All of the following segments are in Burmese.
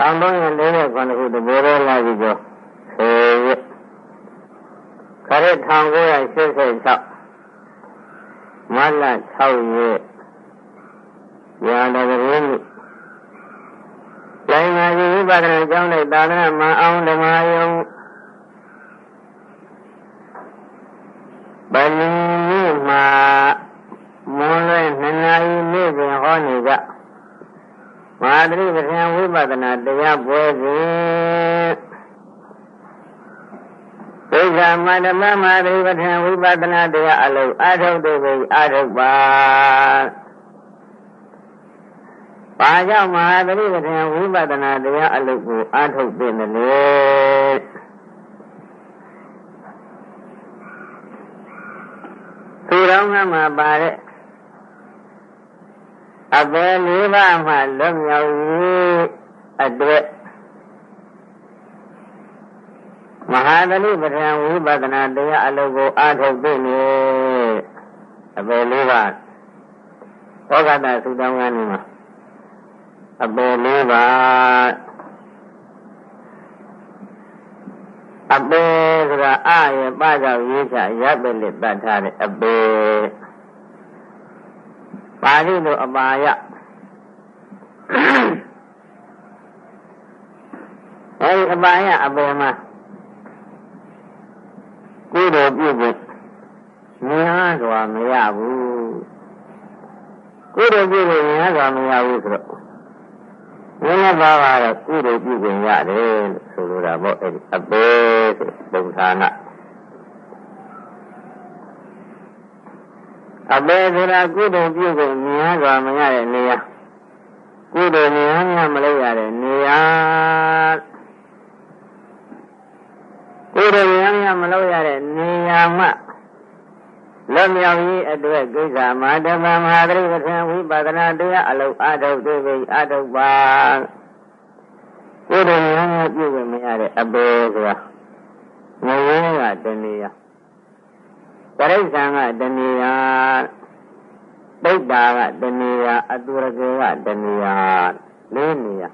1349ခုတဘောရဲလာပြီကျော်ဆေရခရစ်1986မတ်လ6ရက်ရာတော်ရင်းလိုင်မာကြီးဝိပဿနာကျောင်းနဲ့သာသနာမအောင်ဓမ္မယုံဗလီမှာမွန်လွဲနှစ်နာရီနေ့စဉ်ဟောနေကြ မဟာသတိပဋ္ဌာန်ဝိပဿနာတရားပွဲစဉ်ဒိဋ္ဌမဓမ္မမဟာသတိပဋ္ဌာန်ဝိပဿနာတရားအလုံးအထုတ်တို့ကိုအထုတ်ပါဘာကြောင့်မဟာသတိပဋ္ဌာန်ဝိပဿနာတရားအလုံးကိုအထုတ်ပြင်တယ်လဲသူတော်ကမှာပါတဲ့ အပေလေးပါးမှလွတ်မြောက်ရေးအတွက်မဟာသတိပဋ္ဌာန်ဝိပဿနာတရားအလုပ်ကိုအားထုတ်သိနေအပေလေးပါးဘောဂတသုတောင်းကနေမှာအပေလေးပါးအပေဆိုတာအရဲ့ပကြောင့်ရေးချရပ်ပဲလက်တတ်ထားတဲ့အပေ ပါဠိလိုအပါယအဲဒီအပါယအပေါ်မှာကုသိုလ်ပြုဖို့များစွာမရဘူးကုသိုလ်ပြုဖို့များစွာမရဘူးဆိုတော့ဘုရားဘာသာတော့ကုသိုလ်ပြုခွင့်ရတယ်လို့ဆိုလိုတာပေါ့အဲဒီအပေဆိုပုံဌာန အပေဆိုတာကုသိုလ်ပြုဖို့များစွာမရတဲ့နေရာကုသိုလ်များများမလုပ်ရတဲ့နေရာကုသိုလ်များများမလုပ်ရတဲ့နေရာမှလွတ်မြောက်ရေးအတွက်ကိစ္စမှာဓမ္မမဟာသရိပဋ္ဌာန်ဝိပဿနာတရားအလုံးအထုတ်သိပြီအထုတ်ပါကုသိုလ်များများပြုဖို့မရတဲ့အပေဆိုတာငဝင်းကတဏှာ တရိစ္ဆာန်ကတဏှာပိဋ္ဌာကတဏှာအတုရကေကတဏှာလေးနေရာ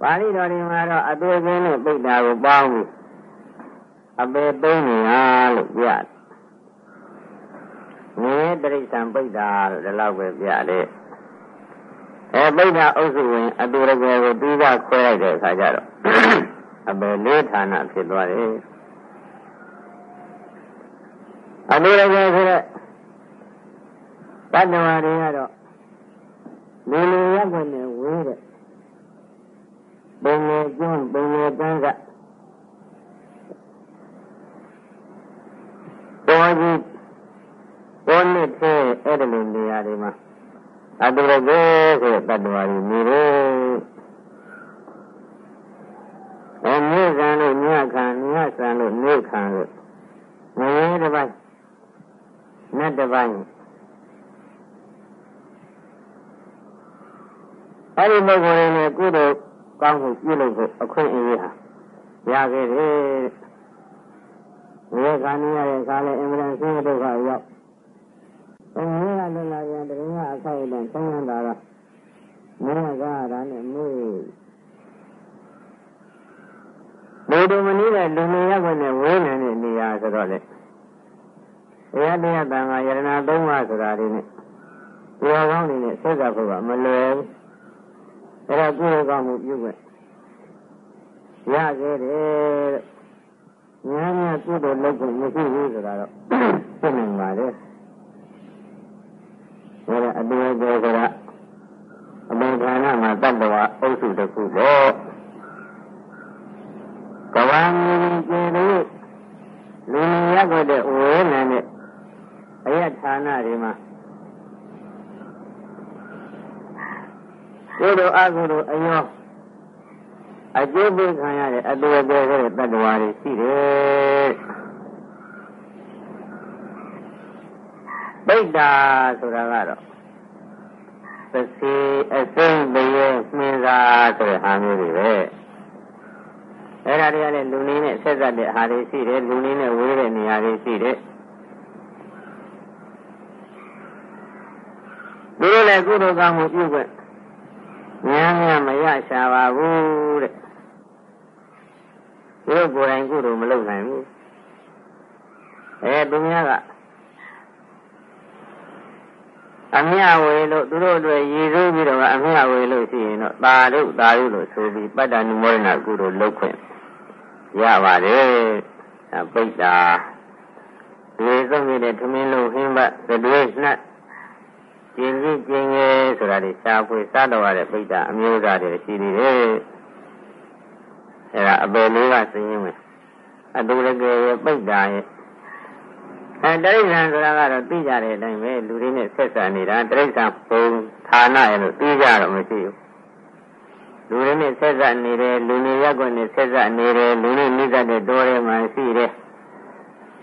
ပါဠိတော်ဒီမှာတော့အတုရကေနဲ့ပိဋ္ဌာကိုပေါင်းပြီးအပေသုံးနေရာလို့ပြတယ်။နေတရိစ္ဆာန်ပိဋ္ဌာလို့ဒီလောက်ပဲပြတယ်။အဲပိဋ္ဌာအုပ်စုဝင်အတုရကေကိုပြီးကခွဲလိုက်တဲ့အခါကျတော့အပေလေးဌာနဖြစ်သွားတယ်။ အလိုရကဆိုတဲ့တတ္တဝါတွေကတော့လူလူရက်ွက်နဲ့ဝေးတဲ့ပုံငယ်ကျွန်းပုံငယ်တန်းကပေါ်ကြီးပေါ်နှစ်သေးအဲ့ဒီလိုနေရာတွေမှာအတုရကေဆိုတဲ့တတ္တဝါတွေနေတယ်အဲမြေခံလို့ညခံညဆန်လို့နေခံလို့ငရေတစ်ပိုင်းန တ်တစ်ပိုင်းအဲ့ဒီပုဂ္ဂိုလ်တွေနဲ့ကုသိုလ်ကောင်းမှုပြုလုပ်ဖို့အခွင့်အရေးဟာရခဲ့တယ်။ဒီကံရတဲ့ကားလည်းအင်္ဂလန်ဆင်းရဲဒုက္ခရောက်။ဘုံရလွန်လာပြန်တရင်ကအခိုက်အတန့်ဆုံးရတာကမင်းကဒါနဲ့မေးလူတို့မနည်းတဲ့လူနေရက်ွက်နဲ့ဝေးနေတဲ့နေရာဆိုတော့လေ တရားတရားတန်ခါယရဏသုံးပါးဆိုတာဒီနဲ့တရားကောင်းနေနဲ့ဆက်စားဖို့ကမလွယ်ဘူးအဲ့ဒါကုသိုလ်ကောင်းမှုပြုခွင့်ရခဲ့တယ်ညာညာကုသိုလ်လုပ်ဖို့မရှိဘူးဆိုတာတော့သိနိုင်ပါလေဒါကအတူတူဆိုတာအမေဌာနမှာတတ္တဝါအုပ်စုတစ်ခုပေါ့ကဘာမီကျေလို့လူရက်ွက်တဲ့ဝေးနံတဲ့ အယဌာနတွေမှာကိုယ်တော်အကုသိုလ်အယောအကျိုးပေးခံရတဲ့အတူအကျဲတဲ့တ attva တွေရှိတယ်ပိဋ္ဌာဆိုတာကတော့သစီအစိမ့်ပရေမှင်သာဆိုတဲ့ဟာမျိုးတွေပဲအဲ့ဒါတွေကလည်းလူနည်းနဲ့ဆက်ဆက်တဲ့ဟာတွေရှိတယ်လူနည်းနဲ့ဝေးတဲ့နေရာတွေရှိတယ်သူ တို့လည်းကုသိုလ်ကောင်းမှုပြုခွင့်များများမရရှာပါဘူးတဲ့သူတို့ကိုယ်တိုင်ကုသိုလ်မလုပ်နိုင်ဘူးအဲသူများကအမြဝေလို့သူတို့အတွက်ရည်စူးပြီးတော့အမြဝေလို့ရှိရင်တော့တာတို့တာတို့လို့ဆိုပြီးပတ္တနုမောဒနာကုသိုလ်လုပ်ခွင့်ရပါတယ်ပိဋ္ဌာဒီဆုံးနေတဲ့ထမင်းလုံးဟင်းဘသတွေနှက် ကျင်ကြီးကျင်ငယ်ဆိုတာတွေရှားဖွေစားတော်ရတဲ့ပိဋ္ဌာအမျိုးသားတွေရှိသေးတယ်အဲဒါအပယ်လေးကသိရင်းမယ်အတူတကယ်ရဲ့ပိဋ္ဌာရဲ့အဲတရိစ္ဆာန်ဆိုတာကတော့သိကြတဲ့အတိုင်းပဲလူတွေနဲ့ဆက်ဆံနေတာတရိစ္ဆာန်ပုံဌာနရဲ့လို့သိကြတော့မရှိဘူးလူတွေနဲ့ဆက်ဆံနေတယ်လူနေရက်ွက်နဲ့ဆက်ဆံနေတယ်လူတွေမိသက်တဲ့တောထဲမှာရှိတယ်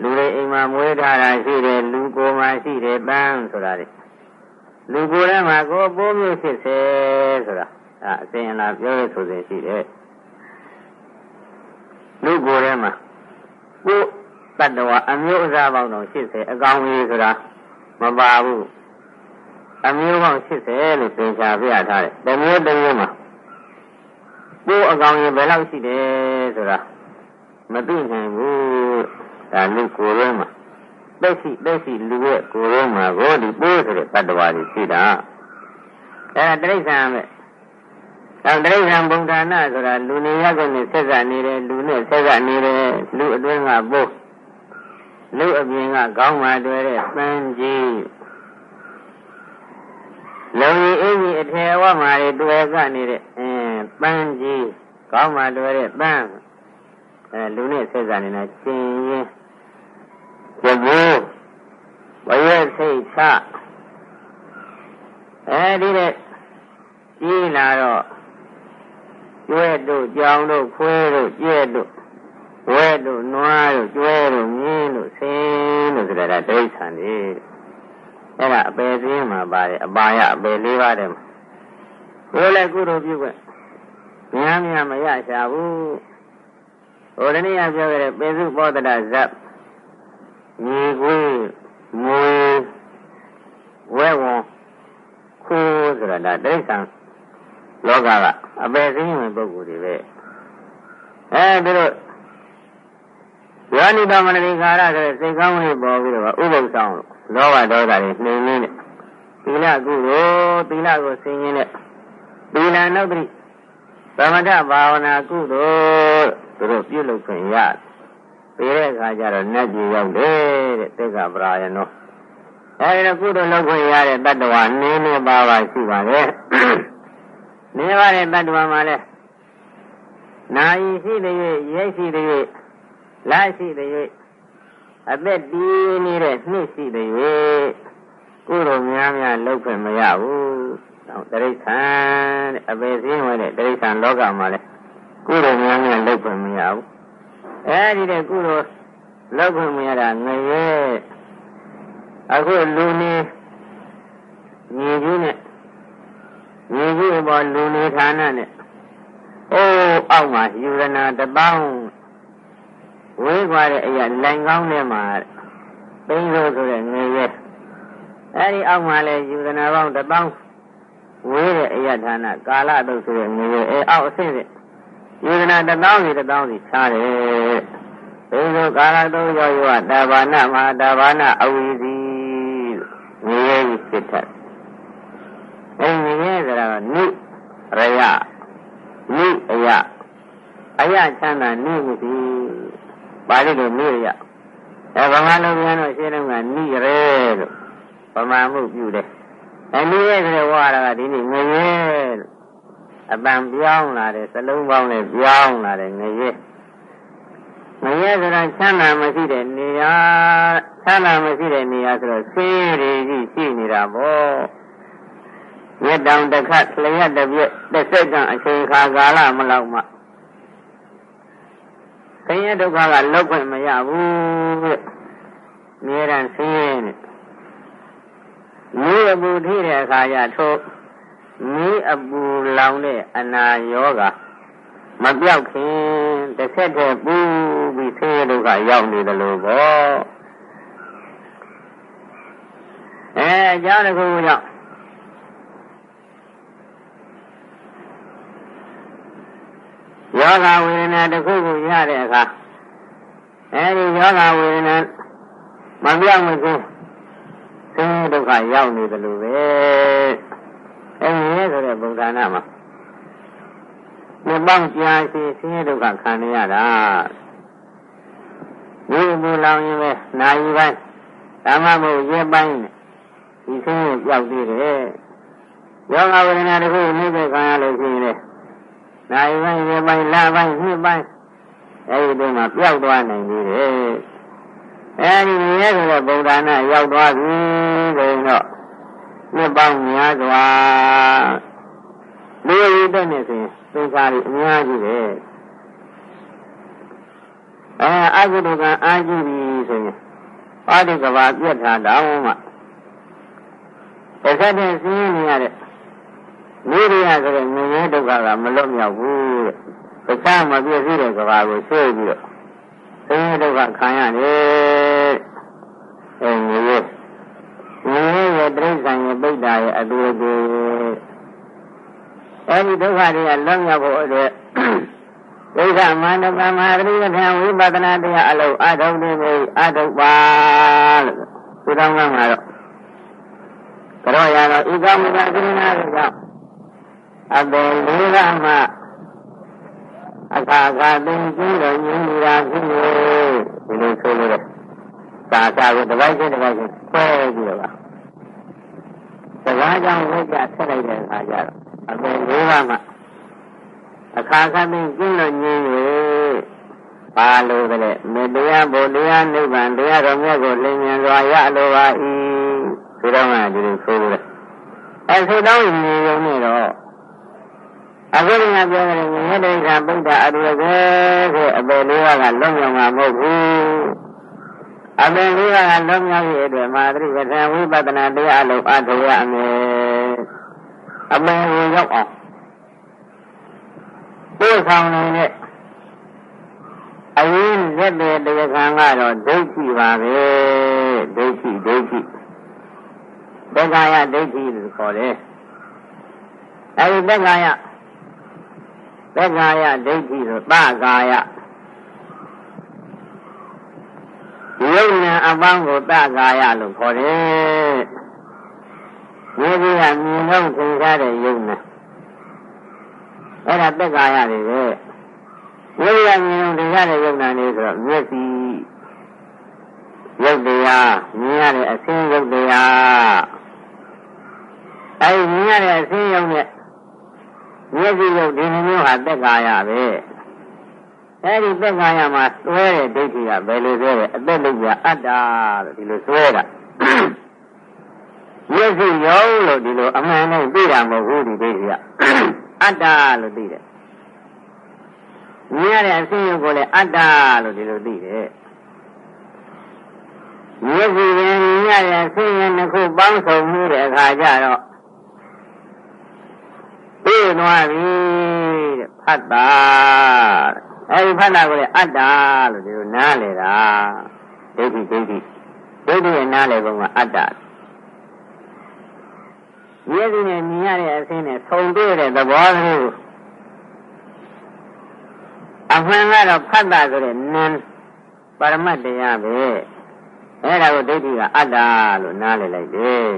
လူတွေအိမ်မှာမွေးထားတာရှိတယ်လူကိုယ်မှာရှိတယ်တန်းဆိုတာလေ လူကိုယ်ထဲမှာကိုယ်ပိုးမျိုးဖြစ်စေဆိုတာဒါအစဉ်အလာပြောရဆိုစဉ်ရှိတယ်လူကိုယ်ထဲမှာကိုယ်တတ္တဝါအမျိုးအစားပေါင်းတော့80အကောင်ကြီးဆိုတာမပါဘူးအမျိုးပေါင်း80လို့သင်္ချာပြထားတယ်တမျိုးတမျိုးမှာကိုယ်အကောင်ကြီးဘယ်လောက်ရှိတယ်ဆိုတာမသိနိုင်ဘူးဒါလူကိုယ်ထဲမှာ တက်ရှိတက်ရှိလူရဲ့ကိုယ်ထဲမှာကိုဒီပိုးဆိုတဲ့တတ္တဝါကြီးရှိတာအဲဒါတိရစ္ဆာန်ပဲအဲတိရစ္ဆာန်ဘုံဒါနဆိုတာလူနေရကုန်နဲ့ဆက်စပ်နေတယ်လူနဲ့ဆက်စပ်နေတယ်လူအတွင်းကပိုးလူအပြင်ကကောင်းမှတွေ့တဲ့ပန်းကြီးလုံရီအင်းကြီးအထေဝမှာတွေတွေ့ကနေတဲ့အဲပန်းကြီးကောင်းမှတွေ့တဲ့ပန်းအဲလူနဲ့ဆက်စပ်နေတာရှင်ရင် ကျဘူးဘရဲ့စိတ်ချအဲဒီတဲ့ကြီးလာတော့ကျွဲတို့ကြောင်တို့ခွေးတို့ကျဲတို့ဝဲတို့နွားတို့ကျွဲတို့မြင်းတို့ဆင်းတို့ဆိုတာဒိဋ္ဌံနေအဲ့ဒါအပယ်စင်းမှာပါတယ်အပါယအပယ်လေးပါးတယ်မှာကိုယ်လည်းကုသိုလ်ပြုခွင့်များများမရရှာဘူးဟိုတနေ့ကပြောခဲ့တဲ့ပေစုပောဒတဇတ် မြေခွေးမွေဝဲဝံခိုးဆိုတာဒါတိရစ္ဆာန်လောကကအပယ်စင်းဝင်ပုဂ္ဂိုလ်တွေပဲအဲဒီတော့ယောနိတမနတိခါရဆိုတဲ့စိတ်ကောင်းလေးပေါ်ပြီးတော့ဥပုသ်ဆောင်လောဘဒေါသတွေနှိမ်နှင်းတဲ့သီလကုသိုလ်သီလကိုဆင်ခြင်တဲ့သီလနုတ္တိသမထဘာဝနာကုသိုလ်သူတို့ပြုလုပ်ခွင့်ရတယ် ပြီးတဲ့အခါကျတော့နတ်ကြီးရောက်တယ်တဲ့သိက္ခာပရာယနောအဲဒီတော့ကုသိုလ်လုပ်ခွင့်ရတဲ့တတ္တဝါနင်းနေပါပါရှိပါတယ်နေပါတဲ့တတ္တဝါမှာလဲနာယီရှိတဲ့ရိတ်ရှိတဲ့လရှိတဲ့၍အသက်တည်နေတဲ့နှစ်ရှိတဲ့၍ကုသိုလ်များများလုပ်ခွင့်မရဘူး။တော့တရိษံတဲ့အပေစင်းဝဲတဲ့တရိษံလောကမှာလဲကုသိုလ်များများလုပ်ခွင့်မရဘူး။ အဲဒီတဲ့ကုသိုလ်လုပ်ခွင့်မရတာငရဲအခုလူနေညီကြီးနဲ့ညီကြီးပေါ်လူနေဌာနနဲ့အိုးအောက်မှာယူရနာတပေါင်းဝေးသွားတဲ့အရာလိုင်ကောင်းထဲမှာသိန်းလို့ဆိုတဲ့ငွေရဲအဲဒီအောက်မှာလဲယူဇနာပေါင်းတစ်ပေါင်းဝေးတဲ့အရာဌာနကာလတုတ်ဆိုတဲ့ငွေရဲအဲအောက်အဆင့်တဲ့ ယူဇနာတစ်ပေါင်းစီတစ်ပေါင်းစီချားတယ်သိန်းလို့ကာလတုတ်ရောရောတာဘာနာမဟာတာဘာနာအဝီစီငွေရဲကြီးဖြစ်တတ်အဲငွေရဲဆိုတာကနိရယနိအယအယချမ်းသာနိဝတိပါဠိလိုနိရအဲဗမာလိုပြန်တော့ရှင်းတော့ကနိရဲလို့ဗမာမှုပြုတယ်အဲနိရဲဆိုတဲ့ဝါရကဒီနေ့ငရဲလို့ အပံပြောင်းလာတယ်စလုံးပေါင်းနဲ့ပြောင်းလာတယ်ငရဲငရဲဆိုတာချမ်းသာမရှိတဲ့နေရာချမ်းသာမရှိတဲ့နေရာဆိုတော့ဆင်းရဲကြီးရှိနေတာပေါ့ရတောင်တစ်ခတ်လျက်တစ်ပြက်တစ်စက္ကန့်အချိန်ခါကာလမလောက်မှဆင်းရဲဒုက္ခကလောက်ခွင့်မရဘူးတဲ့။မြဲတမ်းဆင်းရဲနဲ့မိအပူထိတဲ့အခါကျထို့ မိအပူလောင်တဲ့အနာယောဂမပြောက်ခင်တစ်ဆက်တည်းပူပြီးဆင်းရဲဒုက္ခရောက်နေတယ်လို့ပေါ့။အဲအကြောင်းတစ်ခုကြောင့်ဆယောဂဝေဒနာတစ်ခုခုရတဲ့အခါအဲဒီယောဂဝေဒနာမပြောင်းမချင်းဆင်းရဲဒုက္ခရောက်နေတယ်လို့ပဲ အဲဒီဆိုတဲ့ဗုဒ္ဓနာမှာမြတ်ပေါင်းကြာရှိဆင်းရဲဒုက္ခခံနေရတာဒီဘူလောင်ရင်ပဲနာယီပိုင်းဓမ္မမို့ရဲပိုင်းဒီဆင်းရဲရောက်သေးတယ်ယောဂဝေဒနာတစ်ခုနှိမ့်တဲ့ခံရလို့ရှိရင်လေနိုင်ပိုင်းရေပိုင်းလပိုင်းနှစ်ပိုင်းအဲဒီတုန်းကပျောက်သွားနိုင်သေးတယ်အဲဒီမြဲဆိုတဲ့ဗုဒ္ဓနာရောက်သွားပြီဆိုရင်တော့ နှစ်ပေါင်းများစွာလူရည်တဲ့နဲ့ဆိုရင်သင်္ခါရအများကြီးပဲအဲအကုသိုလ်ကအာကြည့်ပြီဆိုရင်ပါတိကဘာပြတ်ထားတော့မှတစ်ဆက်တည်းစင်းနေရတဲ့မိရိယဆိုတဲ့ငြင်းဒုက္ခကမလွတ်မြောက်ဘူးတဲ့တခြားမပြည့်စည်တဲ့ကဘာကိုဆွေးပြီးတော့ဆင်းရဲဒုက္ခခံရတယ်အဲငြင်းရဲ့ငြင်းရဲ့ တိရစ္ဆာန်ရဲ့ပိဋ္ဌာရဲ့အတူတူအဲဒီဒုက္ခတွေကလွတ်မြောက်ဖို့အတွက်ဒိဋ္ဌမန္တပမဟာတိပဋ္ဌာန်ဝိပဿနာတရားအလုံးအထုတ်နေပြီအထုတ်ပါလို့ဒီတောင်းကမှာတော့ကြောရတော့ဤကောင်းမှုကကိရိနာတွေကြောင့်အပေလေးကမှအခါခါသိကျင်းတော်ညင်နေတာဖြစ်နေဒီလိုဆိုလို့သာသာကိုတစ်ပိုင်းချင်းတစ်ပိုင်းချင်းဆွဲပြီးတော့ပါ စကားကြောင့်ဝိကြဆက်လိုက်တဲ့အခါကျတော့အပေလေးကမှအခါခါသိကျင်းတော်ညင်၍ပါလို့တဲ့မေတ္တရားဘုရားနိဗ္ဗာန်တရားတော်မြတ်ကိုလင်းမြန်စွာရလိုပါ၏ဒီတော့မှဒီလိုဆိုလို့အဲဆိုတော့ညင်ရုံနဲ့တော့အခုဒီမှာပြောကြတယ်မြတ်တိခါဗုဒ္ဓအရုကေဆိုအပေလေးပါးကလွတ်မြောက်မှာမဟုတ်ဘူး အပေလေးပါးကလွတ်မြောက်ရဲ့အတွက်မာသရိပဋ္ဌာန်ဝိပဿနာတရားအလုံးအထောရအမယ်အပေကိုရောက်အောင်ပို့ဆောင်နေတဲ့အရင်လက်တဲ့တရားခံကတော့ဒိဋ္ဌိပါပဲဒိဋ္ဌိဒိဋ္ဌိတက္ကာယဒိဋ္ဌိလို့ခေါ်တယ်အဲဒီတက္ကာယသက္ကာယဒိဋ္ဌိဆိုသကာယ ယုံဉာဏ်အပေါင်းကိုသကာယလို့ခေါ်တယ်။ဒီကြီးကမြင်တော့သင်္ခါတဲ့ယုံဉာဏ်အဲ့ဒါသက္ကာယတွေပဲ။ယုံဉာဏ်မြင်တော့သင်္ခါတဲ့ယုံဉာဏ်လေးဆိုတော့မျက်စိယုတ်တရားမြင်ရတဲ့အစင်းယုတ်တရားအဲဒီမြင်ရတဲ့အစင်းယုတ်နဲ့မျက်စိရုပ်ဒီမျိုးဟာသက်ကာယပဲ အဲဒီသက်ကာယမှာသွဲတဲ့ဒိဋ္ဌိကဘယ်လိုသွဲလဲအသက်လုပ်ပြအတ္တလို့ဒီလိုသွဲတာမျက်စိရုံလို့ဒီလိုအမှန်နဲ့သိတာမဟုတ်ဘူးဒီဒိဋ္ဌိကအတ္တလို့သိတယ်မြင်ရတဲ့အဆင်းရုပ်ကိုလည်းအတ္တလို့ဒီလိုသိတယ်မျက်စိရင်မြင်ရတဲ့အဆင်းရဲတစ်ခုပေါင်းစုံမှုတဲ့အခါကျတော့ပြေးသွားပြီတဲ့ဖတ်တာ အဲဒီဖတ်တာကိုလည်းအတ္တလို့ဒီလိုနားလေတာဒိဋ္ဌိဒိဋ္ဌိဒိဋ္ဌိရဲ့နားလေပုံကအတ္တမျက်စိနဲ့မြင်ရတဲ့အဆင်းနဲ့ဆုံတွေ့တဲ့သဘောမျိုးအမှန်ကတော့ဖတ်တာဆိုတဲ့နံပရမတ်တရားပဲအဲ့ဒါကိုဒိဋ္ဌိကအတ္တလို့နားလည်လိုက်တယ်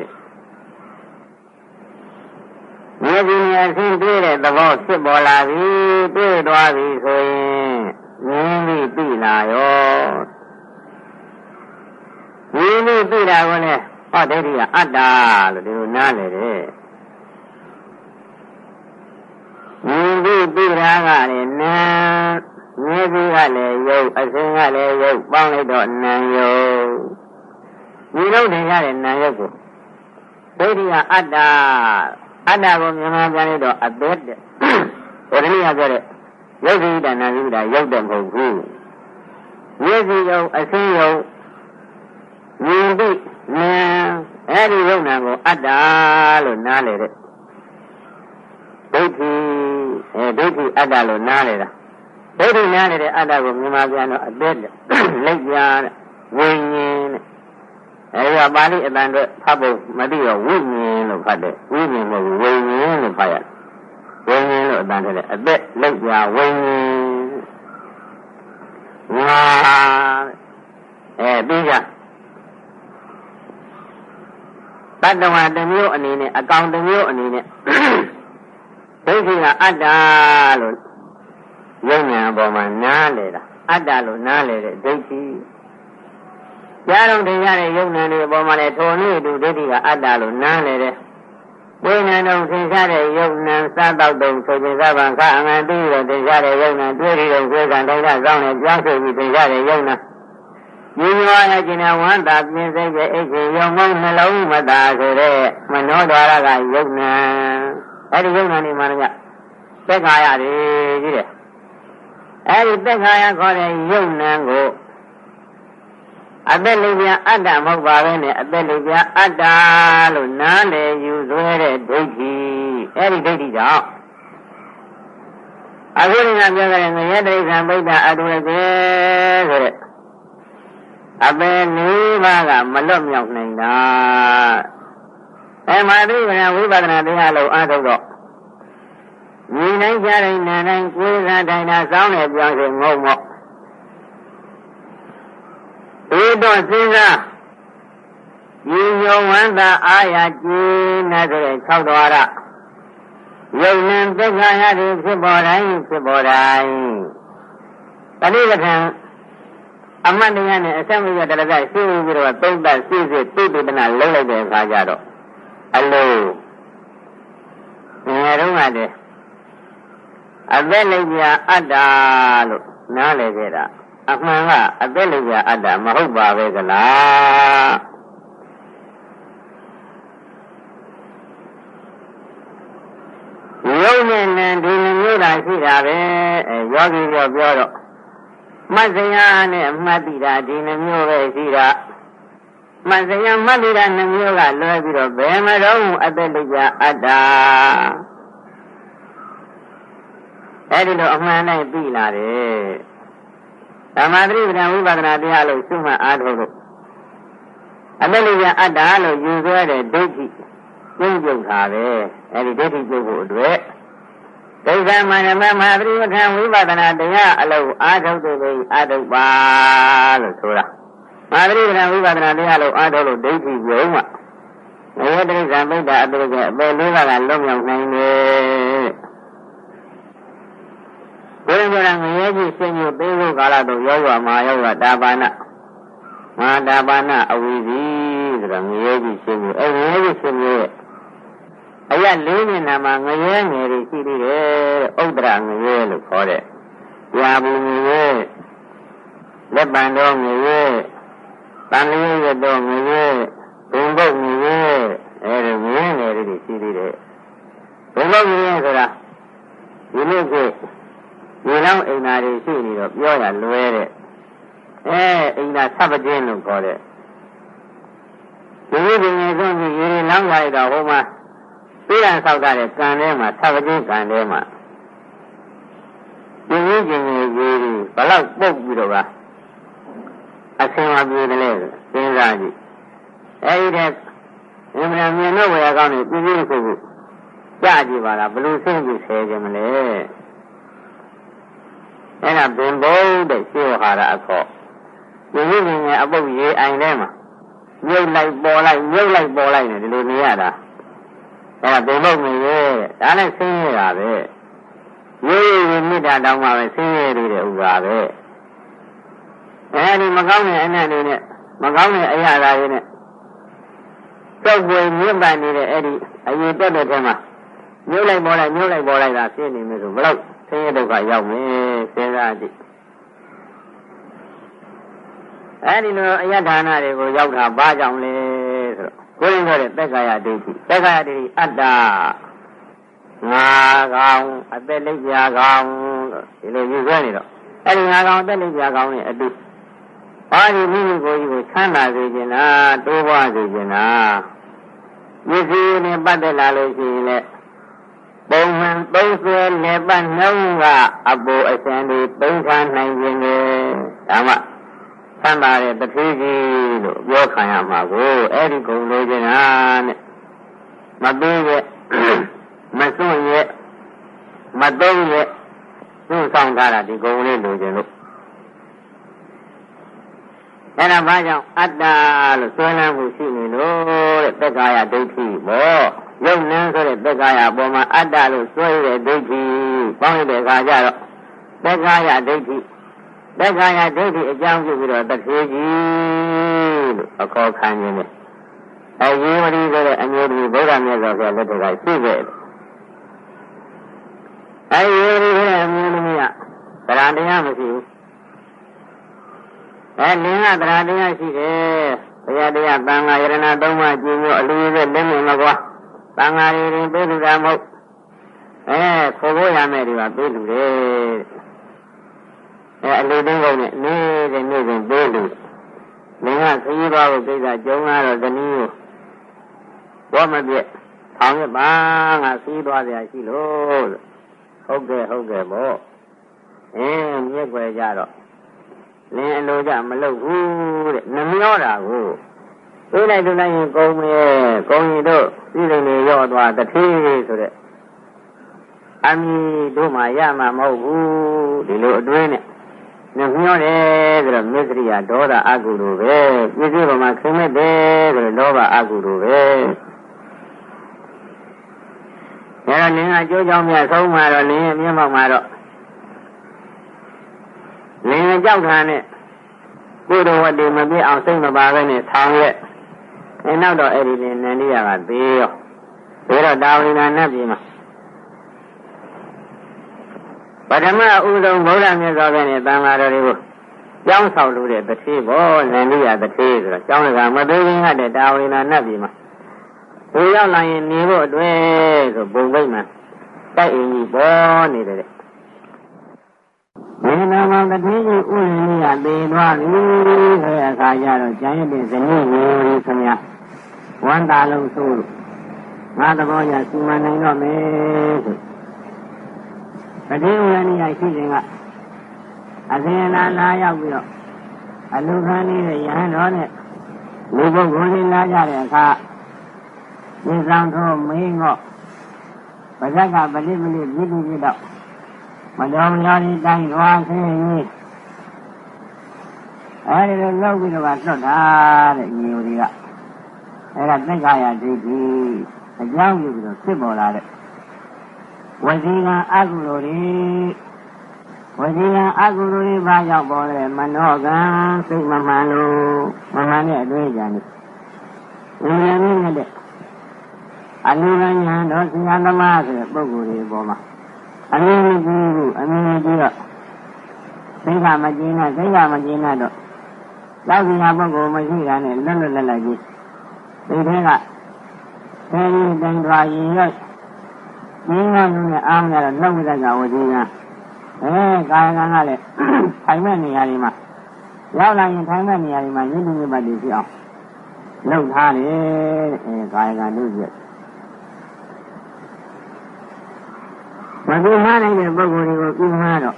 မြဲပြီးမြဲဆင်းတွေ့တဲ့သဘောဖြစ်ပေါ်လာပြီတွေ့သွားပြီဆိုရင်မြင်ပြီးသိလာရောမြင်ပြီးသိတာကိုလည်းဟောဒိဋ္ဌိကအတ္တလို့ဒီလိုနားလည်တယ်မြင်ပြီးသိတာကလည်းနာမြဲပြီးကလည်းယုတ်အစင်းကလည်းယုတ်ပေါင်းလိုက်တော့နာယုတ်ဒီလိုတင်ရတဲ့နာယုတ်ကိုဒိဋ္ဌိကအတ္တ အတ္တကိုမြန်မာပြန်လိုက်တော့အသက်တဲ့ဘုရားနည်းပြောတဲ့ယုတ်တိတဏ္ဍာယုတ်တာယုတ်တယ်မဟုတ်ဘူးယုတ်စီယုတ်အစင်းယုတ်မြင်သိနာအဲ့ဒီယုတ်နာကိုအတ္တလို့နားလေတဲ့ဒိဋ္ဌိအဲဒိဋ္ဌိအတ္တလို့နားလေတာဒိဋ္ဌိနားလေတဲ့အတ္တကိုမြန်မာပြန်တော့အသက်တဲ့လက်ပြတဲ့ဝိညာဉ်တဲ့ အဲဒီကပါဠိအတန်အတွက်ဖတ်ဖို့မသိတော့ဝိညာဉ်လို့ဖတ်တယ်ဝိညာဉ်မဟုတ်ဝိညာဉ်လို့ဖတ်ရတယ်ဝိညာဉ်လို့အတန်တဲ့အသက်လောက်ပြဝိငါအဲပြီးကြတတ္တဝါတစ်မျိုးအနေနဲ့အကောင်တစ်မျိုးအနေနဲ့ဒိဋ္ဌိကအတ္တလို့ယုံဉာဏ်အပေါ်မှာနားလေတာအတ္တလို့နားလေတဲ့ဒိဋ္ဌိ ကြားတော့တင်ရတဲ့ယုံဉာဏ်တွေအပေါ်မှာလည်းထိုနည်းတူဒိဋ္ဌိကအတ္တလို့နားလေတဲ့ဝိညာဉ်တော်သင်္ချတဲ့ယုံဉာဏ်စားတော့တုံဆိုခြင်းသဗ္ဗံခအမှန်သိတော့သင်္ချတဲ့ယုံဉာဏ်တွေ့ပြီးတော့ကိုယ်ကံတိုင်းတာစောင်းနဲ့ပြောင်းဆိုပြီးသင်္ချတဲ့ယုံဉာဏ်ညီညွတ်ရခြင်းနဲ့ဝမ်းသာပြင်းစိတ်ရဲ့အိတ်ရှင်ယုံမုန်းနှလုံးမသာဆိုတဲ့မနောဒွါရကယုံဉာဏ်အဲ့ဒီယုံဉာဏ်นี่မှလည်းသက်ခါရတယ်ကြီးတယ်အဲ့ဒီသက်ခါရခေါ်တဲ့ယုံဉာဏ်ကို အသက်လေးပြအတ္တမဟုတ်ပါပဲနဲ့အသက်လေးပြအတ္တလို့နားလေယူဆွဲတဲ့ဒိဋ္ဌိအဲ့ဒီဒိဋ္ဌိကြောင့်အခုဒီကပြောကြတဲ့ငရဲတိဋ္ဌံပိဋ္ဌအတုရကေဆိုတဲ့အပေလေးပါးကမလွတ်မြောက်နိုင်တာအဲမှာသိဗနာဝိပဿနာတရားလို့အားထုတ်တော့ညီနိုင်ကြတဲ့နာနိုင်ကိုယ်စားတိုင်းသာစောင်းနေပြောင်းစေငုံမော့ ဒီတော့စဉ်းစားညီညုံဝန္တာအာရကျင်းတဲ့၆တော်ရယုံနံသက္ခာရသည်ဖြစ်ပေါ်တိုင်းဖြစ်ပေါ်တိုင်းပရိပထံအမတ်တရားနဲ့အဆက်မရတရကရှင်းပြီးတော့သုံးသပ်ရှင်းစစ်သိပဒနာလုံးလိုက်တဲ့အခါကျတော့အလိုငယ်တော့ကတည်းအသက်လိုက်ပြအတ္တလို့နားလည်ခဲ့တာ အမှန်ကအသက်လိုက်ပြအတ္တမဟုတ်ပါပဲကလားရုပ်နဲ့နဲ့ဒီမျိုးသာရှိတာပဲအဲယောဂီပြောပြောတော့မတ်စရာနဲ့မှတ်တိတာဒီနှမျိုးပဲရှိတာမတ်စရာမှတ်တိတာနှမျိုးကလွဲပြီးတော့ဘယ်မှာတော့အသက်လိကြအတ္တအဲ့ဒီလိုအမှန်တိုင်းပြီးလာတယ် ဓမ္မတိပ္ပံဝိပဿနာတရားလို့ရှုမှတ်အားထုတ်လို့အသက်လိကြအတ္တလို့ယူဆွဲတဲ့ဒိဋ္ဌိကျုံ့ကျုံတာပဲအဲ့ဒီဒိဋ္ဌိကျုပ်ဖို့အတွက်ဒိဋ္ဌာမနမမဟာပရိဝထံဝိပဿနာတရားအလုံးအာထုတ်တဲ့ကိုအာထုတ်ပါလို့ဆိုတာမဟာပရိဝထံဝိပဿနာတရားလုံးအာထုတ်လို့ဒိဋ္ဌိယုံမှာငရေတိစ္ဆာပိဋ္ဌအပိဋကအပေလေးပါးကလွတ်မြောက်နိုင်တယ် ဘုရားကငရေကြီးရှင်ညိုသေးဖို့ကာလတော့ရောက်ရမှာရောက်ရတာပါဏမဟာတာပါဏအဝိဇီဆိုတာငရေကြီးရှင်ညိုအဲငရေကြီးရှင်ညိုရဲ့အရလေးမျက်နှာမှာငရဲငယ်တွေရှိသေးတယ်ဥဒ္ဒရာငရဲလို့ခေါ်တဲ့။ရာဘူးငရဲလက်ပံတော်ငရဲတန်လျက်ရတော်ငရဲဘုံဘုတ်ငရဲအဲဒီငရဲငယ်တွေရှိသေးတယ်။ဘုံဘုတ်ငရဲဆိုတာဒီနေ့က ဒီလောက်အိမ်နာတွေရှိနေတော့ပြောရလွဲတဲ့။အဲအိမ်နာသဗ္ဗကျင်းလို့ခေါ်တဲ့ဒီနေ့ဒီနေ့ဆုံးပြီးရေလောင်းလိုက်တော့ဟိုမှာပြီးရဆောက်တဲ့ကံထဲမှာသဗ္ဗကျင်းကံထဲမှာဒီဝိကျင်ကြီးကြီးဘလောက်ပုတ်ပြီးတော့ကအဆင်မပြေတယ်လေစဉ်းစားကြည့်အဲဒီတဲ့အင်မတန်မြင်တော့ဝယ်ကောင်းနေပြင်းပြင်းခုခုကြကြည့်ပါလားဘလို့ဆင်းပြီးဆဲကြမလဲ အဲ့ဒါဘင်ဘုံတဲ့ရှင်းဟာရအခေါ်ဒီဝိကျင်ကြီးအပုတ်ရေးအိုင်ထဲမှာမြုပ်လိုက်ပေါ်လိုက်မြုပ်လိုက်ပေါ်လိုက်နေဒီလိုနေရတာအဲ့ဒါဘုံဘုံနေရဲ့ဒါနဲ့ဆင်းရဲတာပဲရိုးရိုးရမြစ်တာတောင်းမှပဲဆင်းရဲနေတယ်ဥပါပဲအဲဒီမကောင်းတဲ့အနက်တွေနဲ့မကောင်းတဲ့အရာတွေနဲ့ကြောက်ွယ်မြင့်ပန်နေတဲ့အဲ့ဒီအရင်တက်တဲ့ထဲမှာမျိုးလိုက်ပေါ်လိုက်မျိုးလိုက်ပေါ်လိုက်တာဖြစ်နေမျိုးဆိုဘလို့ ဆင်းရဲဒုက္ခရောက်မယ်စဉ်းစားကြည့်အဲဒီလိုအယတ္ဌာနာတွေကိုရောက်တာဘာကြောင့်လဲဆိုတော့ကိုရင်းဆိုတဲ့သက်ကာယဒိဋ္ဌိသက်ကာယဒိဋ္ဌိအတ္တငါကောင်အသက်လိပ်ပြာကောင်ဒီလိုယူဆွဲနေတော့အဲ့ဒီငါကောင်အသက်လိပ်ပြာကောင်နဲ့အတူဘာဒီမိမိကိုယ်ကြီးကိုချမ်းသာစေခြင်းလားတိုးပွားစေခြင်းလားပစ္စည်းနဲ့ပတ်သက်လာလို့ရှိရင်လည်း ပုံမှန်သုံးဆွဲလက်ပတ်နှုံးကအပူအစံတွေသုံးထားနိုင်ခြင်းလေဒါမှဆမ်းပါတဲ့တထေးကြီးလို့ပြောခံရမှာကိုအဲ့ဒီကုံလိုချင်တာနဲ့မပေးရဲ့မစွန့်ရဲ့မသုံးရဲ့သူ့ဆောင်ထားတာဒီကုံလေးလိုချင်လို့အဲ့ဒါဘာကြောင့်အတ္တလို့ဆွဲလန်းမှုရှိနေလို့တဲ့တက္ကာယဒိဋ္ဌိပေါ့ ရုပ်နန်းဆိုတဲ့တက္ကာယအပေါ်မှာအတ္တလို့ဆွဲရတဲ့ဒိဋ္ဌိပေါင်းရတဲ့အခါကျတော့တက္ကာယဒိဋ္ဌိတက္ကာယဒိဋ္ဌိအကြောင်းပြုပြီးတော့တထေကြီးလို့အခေါ်ခံနေတယ်အရေးဝရီဆိုတဲ့အမျိုးသမီးဗုဒ္ဓမြတ်စွာဘုရားလက်ထက်ကရှိခဲ့တယ်အရေးဝရီဆိုတဲ့အမျိုးသမီးကတရားတရားမရှိဘူးအဲလင်းကတရားတရားရှိတယ်ဘုရားတရားတန်ခါယရဏသုံးပါးကျင့်လို့အလူရဲ့လက်မြင်မကွာ တန်ခါရရင်ပြေးလူတာမဟုတ်အဲခေါ်ဖို့ရမယ်ဒီကပြေးလူတယ်အဲအလူတင်းကုန်နဲ့နေတဲ့နေ့စဉ်ပြေးလူလင်းကခရီးသွားဖို့ကိစ္စကြုံလာတော့တနည်းကိုဘောမပြက်ထောင်ရပါငါခရီးသွားကြရှိလို့ဟုတ်ကဲ့ဟုတ်ကဲ့ပေါ့အင်းမြက်ွယ်ကြတော့လင်းအလိုကြမလုပ်ဘူးတဲ့နှမျောတာကို သိလိုက်သိလိုက်ရင်ကုံမယ်ကုံရင်တို့ပြည်စုံနေရော့သွားတထေးဆိုတဲ့အမီတို့မှရမှာမဟုတ်ဘူးဒီလိုအတွင်းနဲ့နှမျောတယ်ဆိုတော့မစ္စရိယဒေါသအကုသိုလ်ပဲပြည့်စုံပါမှာခင်မဲ့တယ်ဆိုတော့လောဘအကုသိုလ်ပဲဒါတော့လင်းကကြိုးကြောင်မြတ်ဆုံးမှာတော့လင်းရဲ့မျက်မှောက်မှာတော့လင်ကြောက်ထားနဲ့ကိုယ်တော်ဝတ္တိမပြည့်အောင်စိတ်မပါဘဲနဲ့ဆောင်းရက် အဲနောက်တော့အဲ့ဒီလင်နန္ဒီယာကသေးရောသေးတော့တာဝိနာနတ်ပြည်မှာပထမဥဆုံးဗုဒ္ဓမြတ်စွာဘုရားနဲ့တန်ဃာတော်တွေကိုကျောင်းဆောင်လို့တဲ့တတိဘောနန္ဒီယာတတိဆိုတော့ကျောင်းကမသေးခင်ကတဲ့တာဝိနာနတ်ပြည်မှာဘုရားလာရင်နေဖို့အတွက်ဆိုဘုံဘိတ်မှာတိုက်အင်းကြီးပေါ်နေတယ်ဝေဒနာမှာတတိယဥရင်းကသေသွားပြီဆိုတဲ့အခါကျတော့ကျန်ရတဲ့ဇနိဝေရီခမယ ဝန္တာလုံးဆိုလို့ငါသဘောရစီမံနိုင်တော့မယ်ဆိုတတိယဥရင်းကရှိခြင်းကအသင်္လာလာရောက်ပြီးတော့အလူခံနေတဲ့ယဟန်တော်နဲ့လူပုဂ္ဂိုလ်တွေလာကြတဲ့အခါဒီဆောင်တော်မင်းတော့ပါဇက်ကပလိပလိပြည့်ပြည့်တော့မတော်မလားဒီတိုင်းသွားဆင်းရင်အဲဒီလိုလောက်ပြီးတော့လွတ်တာတဲ့ညီဦးတွေက အဲဒါသက္ကာယဒိဋ္ဌိအကြောင်းပြုပြီးတော့ဖြစ်ပေါ်လာတဲ့ဝစီကအကုလိုတွေဝစီကအကုလိုတွေဘာကြောင့်ပေါ်လဲမနောကံစိတ်မမှန်လို့မမှန်တဲ့အတွေ့အကြုံတွေဉာဏ်နဲ့တဲ့အလူရဉာဏ်တော်ဆရာသမားဆိုတဲ့ပုဂ္ဂိုလ်တွေပေါ်မှာအမြင်ကြီးဘူးအမြင်ကြီးတော့သိက္ခာမကျင်းနဲ့သိက္ခာမကျင်းနဲ့တော့လောက်စီဟာပုဂ္ဂိုလ်မရှိတာနဲ့လွတ်လွတ်လပ်လပ်ကြီး ဒီထဲကအဲဒီတန်ထွာရင်ရွတ်ရင်းကလုံးနဲ့အားမရတော့လောက်ဝိဒကဝတိကအဲကာယကံကလည်းထိုင်မဲ့နေရာတွေမှာရောက်လာရင်ထိုင်မဲ့နေရာတွေမှာရင်းနှီးမြတ်တည်ဖြစ်အောင်လှုပ်ထားတယ်အဲကာယကံတို့ပြမကူမှားနိုင်တဲ့ပုဂ္ဂိုလ်တွေကိုကူမှားတော့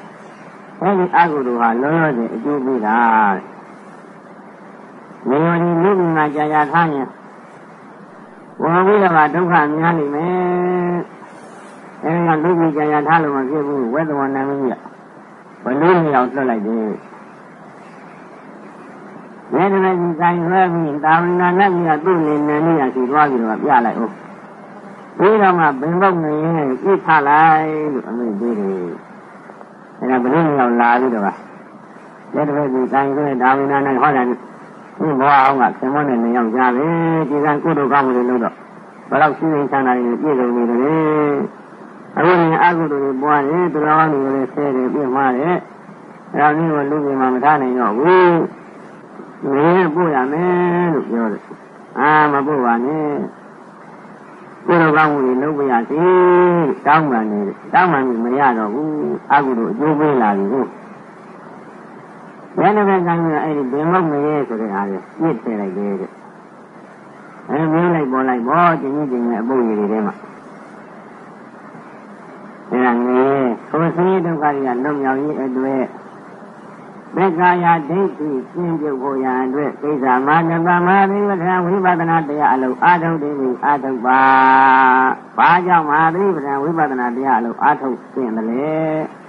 အဲဒီအကုသိုလ်ဟာလောလောဆယ်အကျိုးပေးတာနေဝရီလူကကြာကြာထားရင် ဝါဝိရကဒုက္ခများနိုင်မယ်အဲဒီကလူကြီးကြာကြာထားလို့မဖြစ်ဘူးဝေဒဝနာမင်းကြီးဘလို့မြောင်လွတ်လိုက်တယ်နေတယ်ကြီးဆိုင်ရွယ်ပြီးတာဝနာနဲ့ကြီးကသူ့နေနေနေရစီသွားပြီးတော့ပြလိုက်ဦးပြီးတော့မှဘင်ပုတ်နေရင်ပြစ်ထလိုက်လို့အမိသေးတယ်။အဲဒါဘယ်လိုရောက်လာပြီးတော့ကလက်တစ်ဖက်ဒီတိုင်းဆိုဒါဝိနာနဲ့ဟောတယ် ဒီဘဝအောင်ကဆင်မနဲ့နေရောက်ကြပဲဒီကံကုသိုလ်ကောင်းမှုတွေလုပ်တော့ဘယ်တော့ရှိနေချမ်းသာနေပြည့်စုံနေတယ်အခုနေအကုသိုလ်တွေပွားတယ်သူတော်ကောင်းတွေလည်းဆဲတယ်ပြည့်မှားတယ်အဲဒါမျိုးကိုလူကြီးမှမထားနိုင်တော့ဘူးနေပို့ရမယ်လို့ပြောတယ်အာမပို့ပါနဲ့ကိုယ်တော်ကောင်းမှုတွေလုပ်ပြရစီတောင်းပန်နေတောင်းပန်ပြီးမရတော့ဘူးအကုသို့အကျိုးပေးလာပြီဟုတ် ဘယ်နှဘက်ကံကအဲ့ဒီဘင်မုတ်မရဲဆိုတဲ့အားဖြင့်ပြစ်ထည့်လိုက်တယ်တဲ့အဲမင်းလိုက်ပေါ်လိုက်ပေါ်ကျင်းကြီးကျင်းနဲ့အပုပ်ရည်တွေထဲမှာအဲဒါငယ်ကိုယ်ဆင်းရဲဒုက္ခတွေကလွတ်မြောက်ရေးအတွက်သက္ကာယဒိဋ္ဌိရှင်းပြုဖို့ရန်အတွက်ကိစ္စမာနပမသီဝထဝိပဿနာတရားအလုံးအာထုတ်တယ်ပြီအာထုတ်ပါ။ဘာကြောင့်မဟာသီဝထဝိပဿနာတရားအလုံးအာထုတ်သင့်တယ်လေ။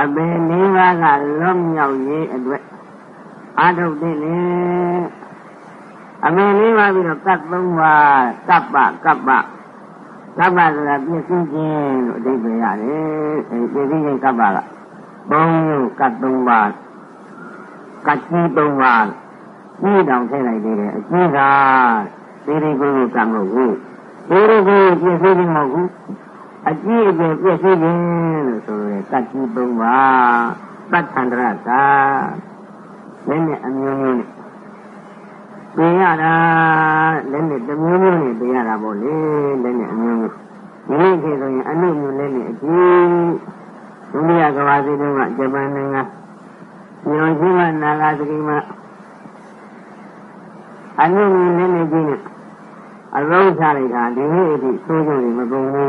အပေလေးပါးကလွတ်မြောက်ရေးအတွက်အာထုတ်တယ်လေ။အမေလေးပါးပြီးတော့ကတ်သုံးပါးကပ္ပကပ္ပကပ္ပဆိုတာပြည့်စည်ခြင်းလို့အဓိပ္ပာယ်ရတယ်။အဲပြည့်စည်ခြင်းကပ္ပကသုံးမျိုးကတ်သုံးပါးကတ်ကြီးသုံးပါးကြီးတောင်ထည့်လိုက်သေးတယ်အကြီးကသေရိကုကံမဟုတ်ဘူးသေရိကုပြည့်စည်ခြင်းမဟုတ်ဘူး အကြီးအကျယ်ပြည့်စည်ခြင်းလို့ဆိုရဲကတ်ကြီးသုံးပါးသတ္ထန္တရကလည်းနဲ့အမျိုးမျိုးနဲ့ပြင်ရတာလည်းနဲ့တမျိုးမျိုးနဲ့ပြင်ရတာပေါ့လေလည်းနဲ့အမျိုးမျိုးဒီနေ့ခေတ်ဆိုရင်အနုမျိုးလည်းနဲ့အကြီးဒုတိယကမ္ဘာစီတုန်းကဂျပန်နိုင်ငံညောရှိမနာဂစကိမအနုမျိုးလည်းနဲ့ကြီးနဲ့ အလုံးချလိုက်တာဒီနေ့အထိသိုးကြနေမကုန်ဘူး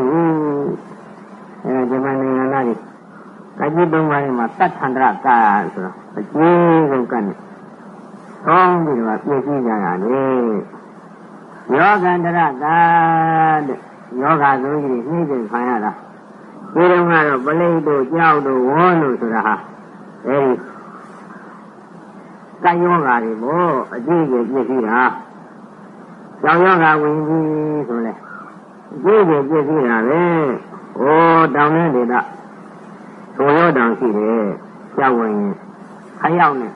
အဲဂျပန်နိုင်ငံသားတွေကကြီးသုံးပါးထဲမှာတတ်ထန္တရကာဆိုတော့အကြီးဆုံးကတ်နေကောင်းပြီးတော့ပြည့်စည်ကြရတယ်ယောဂန္တရကာတဲ့ယောဂဆိုကြီးနှိမ့်ကျင်ခံရတာဒီတော့ကတော့ပလိတ်တို့ကြောက်တို့ဝန်းတို့ဆိုတာဟာအဲဒီကံယောဂါတွေပေါ့အကြည့်ကြီးပြည့်စည်တာ ကြောင်ယောဂါဝင်ပြီဆိုလဲအကြည့်ကြီးပြည့်စည်တာပဲဩတောင်းနေဒေတာထိုရောတောင်ရှိတယ်ကြောက်ဝင်ရင်ခရောက်နဲ့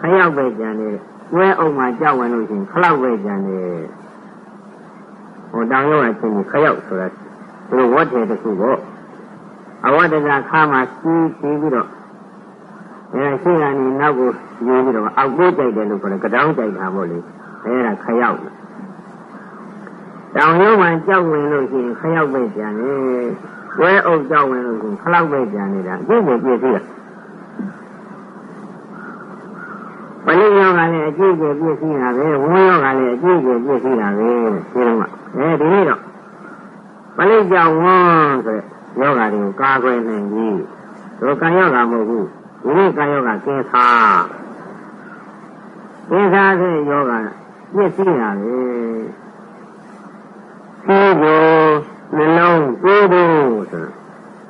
ခရောက်ပဲကြံတယ်ဝဲအုံမှာကြောက်ဝင်လို့ရှိရင်ခလောက်ပဲကြံတယ်ဟိုတောင်ရောကချင်းခရောက်ဆိုတာဒီဝတ်တယ်တခုပေါ့အဝတ္တကခါမှာစီးစီးပြီးတော့အဲရှိကနေနောက်ကိုယူပြီးတော့အောက်ပေးကြိုက်တယ်လို့ခေါ်တယ်ကတောင်းကြိုက်တာပေါ့လေအဲဒါခရောက်တော င်ရုံးမှကြောက်ဝင်လို့ရှိရင်ခရောက်ပဲကြံတယ်ဝဲအုပ်ကြောက်ဝင်လို့ရှိရင်ခလောက်ပဲကြံနေတာအကျင့်ကိုပြည့်စည်တာပလိယောကလည်းအကျင့်ကိုပြည့်စည်တာပဲဝန်းယောကလည်းအကျင့်ကိုပြည့်စည်တာပဲဒီလိုမှအဲဒီနေ့တော့ပလိကြောင့်ဝန်းဆိုယောဂါတွေကိုကာကွယ်နိုင်ပြီတို့ကံယောဂါမဟုတ်ဘူးဒီနေ့ကံယောဂါကင်းစားကင်းစားတဲ့ယောဂါပြည့်စည်တာ ပဲဒီကိုနှလုံးကိုယ်ကိုဆို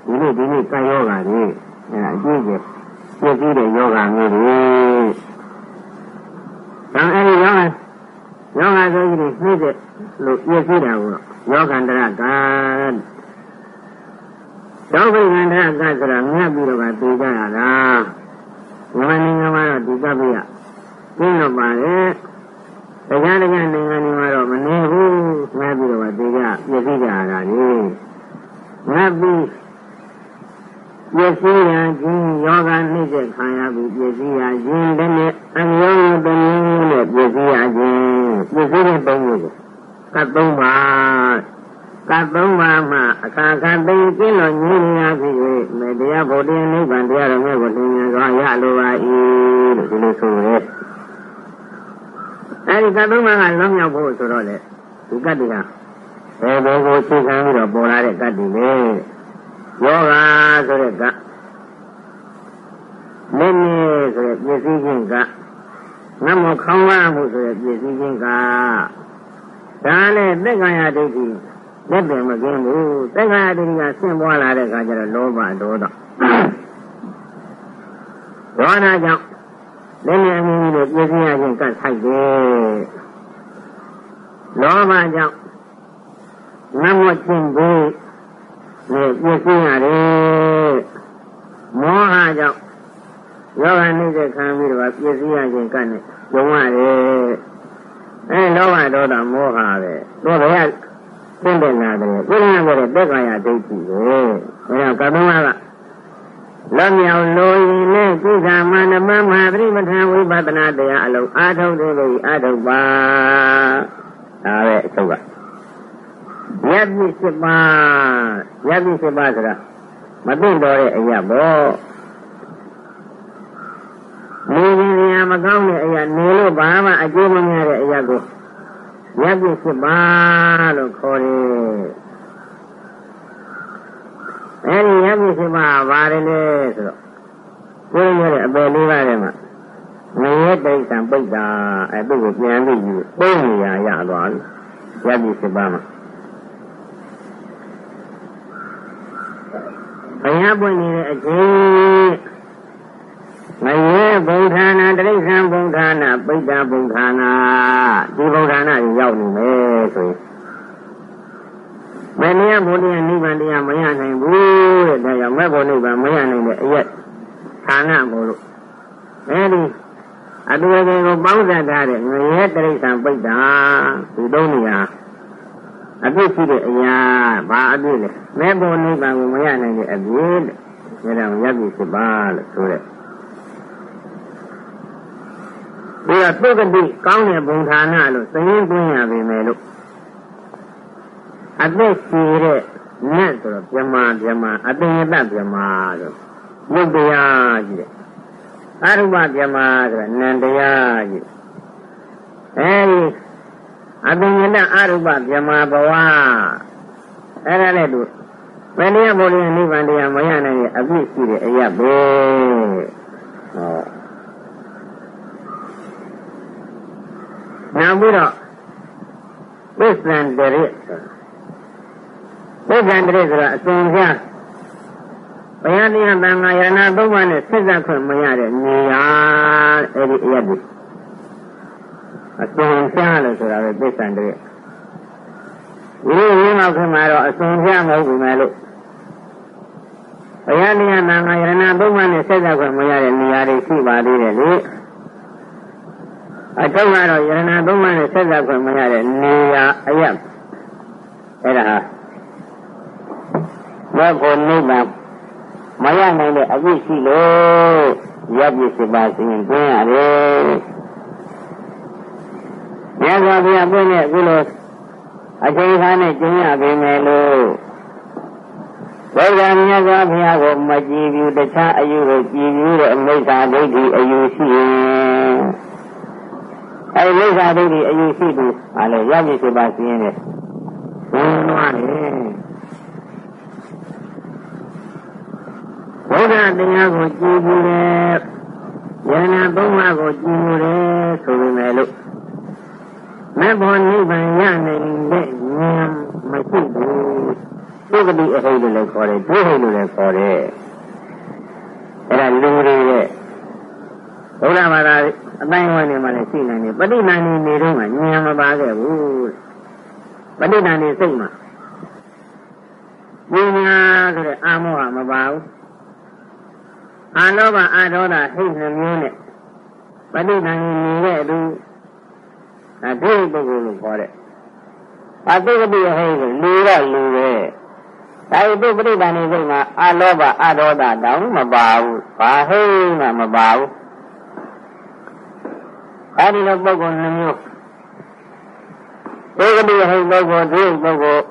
ဒီနေ့ဒီနေ့ကံယောဂါတွေအဲအကျင့်ကျပြည့်စည်တဲ့ယောဂါမျိုးတွေဒါအဲဒီယောဂါယောဂါဆိုကြီးနှိမ့်တဲ့လို့ပြည့်စည်တာကိုယောဂန္တရကသောဘိကန္တရကဆိုတာမြတ်ပြီးတော့ကသိကြရတာမြန်မာနိုင်ငံမှာတော့ဒီကပိယပြင်းတော့ပါလေတရားတရားနိုင်ငံတွေမှာတော့မနေဘူးငါပြီးတော့ကသိကြပြည့်စည်ကြရတာလေငါပြီးပြည့်စည်ရခြင်းယောဂနှိမ့်တဲ့ခံရပြီးပြည့်စည်ရခြင်းတည်းနဲ့အမျိုးတမျိုးနဲ့ပြည့်စည်ရခြင်းပြည့်စည်တဲ့ပုံမျိုးကိုကတ်သုံးပါကတ်သုံးပါမှအခါခါသိကျင်းတော်ညီနေရဖြစ်၍မေတရားဘုဒ္ဓနိဗ္ဗာန်တရားတော်မြတ်ကိုသင်ညာစွာရလိုပါ၏လို့ဒီလိုဆိုရဲအဲဒီ ကတ်သုံးပါကလွန်မြောက်ဖို့ဆိုတော့လေဒီကတ်တွေကဘယ်ဘယ်ကိုသိခံပြီးတော့ပေါ်လာတဲ့ကတ်တွေလေယောဂဆိုတဲ့ကတ်နည်းနည်းဆိုတဲ့ပြည့်စည်ခြင်းကနမောခေါင်းဝါမှုဆိုတဲ့ပြည့်စည်ခြင်းကဒါနဲ့သက္ကာယဒိဋ္ဌိလက်ပင်မကင်းဘူးသက္ကာယဒိဋ္ဌိကဆင့်ပွားလာတဲ့အခါကျတော့လောဘဒေါသဒေါသကြောင့်လည်းလည်းအ မျိုးမျိုးတို့ပြည့်စည်ရခြင်းကတ်ဆိုင်တယ်လောဘကြောင့်နမောခြင်းကိုနဲ့ပြည့်စည်ရတယ်မောဟကြောင့်ယောဂနေတဲ့ခံပြီးတော့ပြည့်စည်ရခြင်းကတ်နဲ့ကြုံရတယ်အဲလောဘဒေါသမောဟပဲတော့ဘယ်ကသင်တယ်လာတယ်ပြင်းလာတဲ့တက်ကာယဒိဋ္ဌိကို 7ပါးယက္ခိ7ပါးဆိုတာမသိတော့တဲ့အရာပေါ့နေနေရမကောင်းတဲ့အရာနေလို့ဘာမှအကျိုးမများတဲ့အရာကိုယက္ခိ7ပါးလို့ခေါ်တယ်အဲဒီယက္ခိ7ပါးဘာတွေလဲဆိုတော့ကိုယ်ရတဲ့အပယ်လေးပါးထဲမှာငရေတိတ်ဆံပိတ်တာအဲ့ဒါကိုပြန်ပြီးပြီးပုံနေရရသွားပြီယက္ခိ7ပါးမှာ ဘုရားပွင့်နေတဲ့အချိန်ငရဲဗုဒ္ဓနာတိရစ္ဆာန်ဗုဒ္ဓနာပိဋ္ဌဗုဒ္ဓနာဒီဗုဒ္ဓနာကြီးရောက်နေမယ်ဆိုရင်မင်းရဘုရားနိဗ္ဗာန်တရားမရနိုင်ဘူးတဲ့ဒါကြောင့်မဲ့ဘုနိဗ္ဗာန်မရနိုင်တဲ့အရက်ဌာနမို့လို့အဲဒီအတူတူကိုပေါင်းစပ်ထားတဲ့ငရဲတိရစ္ဆာန်ပိဋ္ဌဒီသုံးနေရာ အပြစ်ရှိတဲ့အရာဘာအပြစ်လဲမဲ့ဘုနိဗ္ဗာန်ကိုမရနိုင်တဲ့အပြစ်တဲ့ဒါကြောင့်ရပ်ပြီဖြစ်ပါလို့ဆိုတဲ့ဒီတော့သုကတိကောင်းတဲ့ဘုံဌာနလို့သရင်သွင်းရပေမယ်လို့အသက်ရှိတဲ့နတ်ဆိုတော့ပြမပြမအတယတပြမဆိုရုပ်တရားကြီးတဲ့အရုပပြမဆိုနန္တရားကြီးအဲဒီ အတယတအရုပပြမဘဝအဲ့ဒါနဲ့တူဘယ်နည်းဘုရားနိဗ္ဗာန်တရားမရနိုင်တဲ့အပြစ်ရှိတဲ့အရာပဲဟောနောက်ပြီးတော့သစ္ဆန္တရိသစ္ဆန္တရိဆိုတာအစွန်ပြဘုရားတရားတန်ခါယရဏသုံးပါးနဲ့ဆက်သက်ခွင့်မရတဲ့နေရာအဲ့ဒီအရက်ဒီ အစွန်ပြလို့ဆိုတာပဲသစ္ဆန္တရိဒီရင်းမောက်ခင်မှာတော့အစွန်ပြမဟုတ်ဘူးမယ်လို့ဘုရားတရားတန်ခါယရဏသုံးပါးနဲ့ဆက်သက်ခွင့်မရတဲ့နေရာတွေရှိပါသေးတယ်လေအထုံးကတော့ယရဏသုံးပါးနဲ့ဆက်သက်ခွင့်မရတဲ့နေရာအယက်အဲ့ဒါဟာဘုရားနိဗ္ဗာန်မရနိုင်တဲ့အပြစ်ရှိလို့ရပ်ပြစ်စပါစဉ်တွင်းရတယ် မြတ်စွာဘုရားပြည့်တဲ့အခုလိုအချိန်ခါနဲ့ကျင့်ရပေမယ်လို့ဘုရားမြတ်စွာဘုရားကိုမကြည်ဘူးတခြားအယူကိုကြည်ဘူးတဲ့အမိစ္ဆာဒိဋ္ဌိအယူရှိရင်အဲဒီမိစ္ဆာဒိဋ္ဌိအယူရှိသူဟာလေရပြီစေပါစီရင်တယ်ဘုရားတယ်ဘုရားတရားကိုကြည်ဘူးတယ်ယန္နာသုံးပါးကိုကြည်ဘူးတယ်ဆိုပေမဲ့လို့ မေဖို့နိဗ္ဗာန်ရနိုင်တဲ့ဉာဏ်မရှိဘူးသုကတိအဟိတ်လို့လည်းခေါ်တယ်ဒုဟိတ်လို့လည်းခေါ်တယ်အဲ့ဒါလူတွေရဲ့ဘုရားဘာသာအတိုင်းဝင်နေမှလည်းရှိနိုင်တယ်ပဋိနန္ဒီနေတော့မှဉာဏ်မပါခဲ့ဘူးပဋိနန္ဒီစိတ်မှာပညာဆိုတဲ့အာမောဟမပါဘူးအာလောဘအာဒေါသဟိတ်နှမျိုးနဲ့ပဋိနန္ဒီနေတဲ့သူ အဒိဋ္ဌပုဂ္ဂိုလ်လို့ခေါ်တဲ့အတုကတိဟိတ်ကိုလူတော့လူပဲဒါဤသူပဋိသန္ဓေစိတ်မှာအာလောဘအာဒေါသတောင်မပါဘူးဘာဟိမှမပါဘူးအဲဒီလိုပုဂ္ဂိုလ်နှမျိုးသုကတိဟိတ်ပုဂ္ဂိုလ်ဒိဋ္ဌပုဂ္ဂိုလ်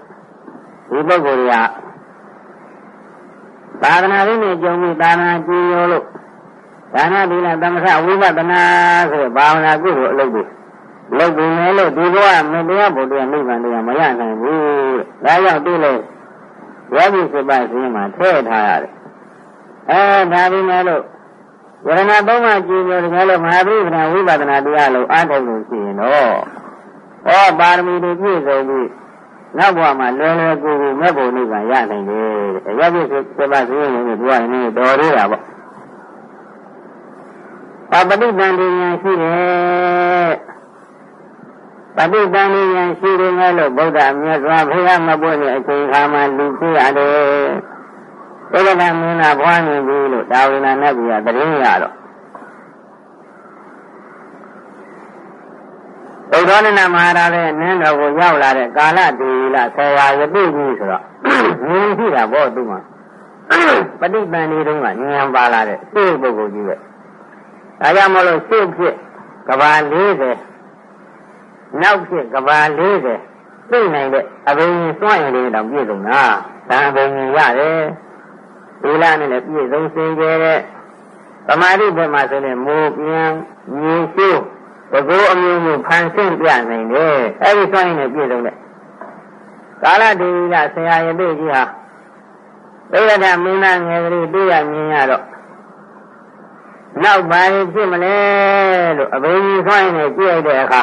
ဒီပုဂ္ဂိုလ်တွေကသာသနာ့ရင်းနဲ့ကြုံပြီးသာသနာကြည်ရောလို့ဒါနသီလသမထဝိပဿနာဆိုတဲ့ဘာဝနာကုသိုလ်အလုပ်တွေ လုပ်ပြီးမယ်လို့ဒီဘဝမတရားဘုရားနိဗ္ဗာန်တရားမရနိုင်ဘူးဒါကြောင့်သူ့လေယောဂီစပတ်စင်းမှာထည့်ထားရတယ်အဲဒါပြီးမယ်လို့ဝရဏသုံးပါးကြည်လို့တကယ်လို့မဟာပရိပဒဝိပဿနာတရားလို့အားထုတ်လို့ရှိရင်တော့ဟောပါရမီတွေပြည့်စုံပြီးနောက်ဘဝမှာလွယ်လွယ်ကူကူမဲ့ဖို့နိဗ္ဗာန်ရနိုင်တယ်တဲ့ယောဂီစပတ်စင်းနေပြီးဘဝနေတော်သေးတာပေါ့ပပဋိသန္ဓေဉာဏ်ရှိတယ် ပဋိသန္ဓေဉာဏ်ရှိတယ်လို့ဗုဒ္ဓမြတ်စွာဘုရားမပွင့်တဲ့အချိန်ခါမှာလူပြရတယ်။သေကမင်းနာဘွားနေပြီလို့တာဝိနာနဲ့ပြရတရင်ရတော့ဘုရားနန္ဒမဟာရာရဲ့နန်းတော်ကိုရောက်လာတဲ့ကာလဒေလဆရာယပိကြီးဆိုတော့ဉာဏ်ရှိတာပေါ့သူမှာပဋိသန္ဓေတုန်းကဉာဏ်ပါလာတဲ့သိပုဂ္ဂိုလ်ကြီးပဲ။ဒါကြောင့်မလို့ရှေ့ဖြစ်ကဘာ40 နောက်ဖြစ်ကဘာ40သိနိုင်တဲ့အဘိညာဉ်စွန့်ရင်လေးတောင်ပြည့်စုံတာ။ဒါအဘိညာဉ်ရတယ်။ဒီလားနဲ့လည်းပြည့်စုံစင်ကြယ်တဲ့သမာဓိဘက်မှာဆိုရင်မိုးပြန်မြေရှိုးတကူအမျိုးမျိုးဖန်ဆင်းပြနိုင်တယ်။အဲဒီစွန့်ရင်လည်းပြည့်စုံတဲ့ကာလဒေဝီကဆရာရတိကြီးဟာသိရတဲ့မင်းသားငယ်ကလေးတွေ့ရမြင်ရတော့နောက်ပါရင်ဖြစ်မလဲလို့အဘိဓိဆိုင်းနေကြည့်ရတဲ့အခါ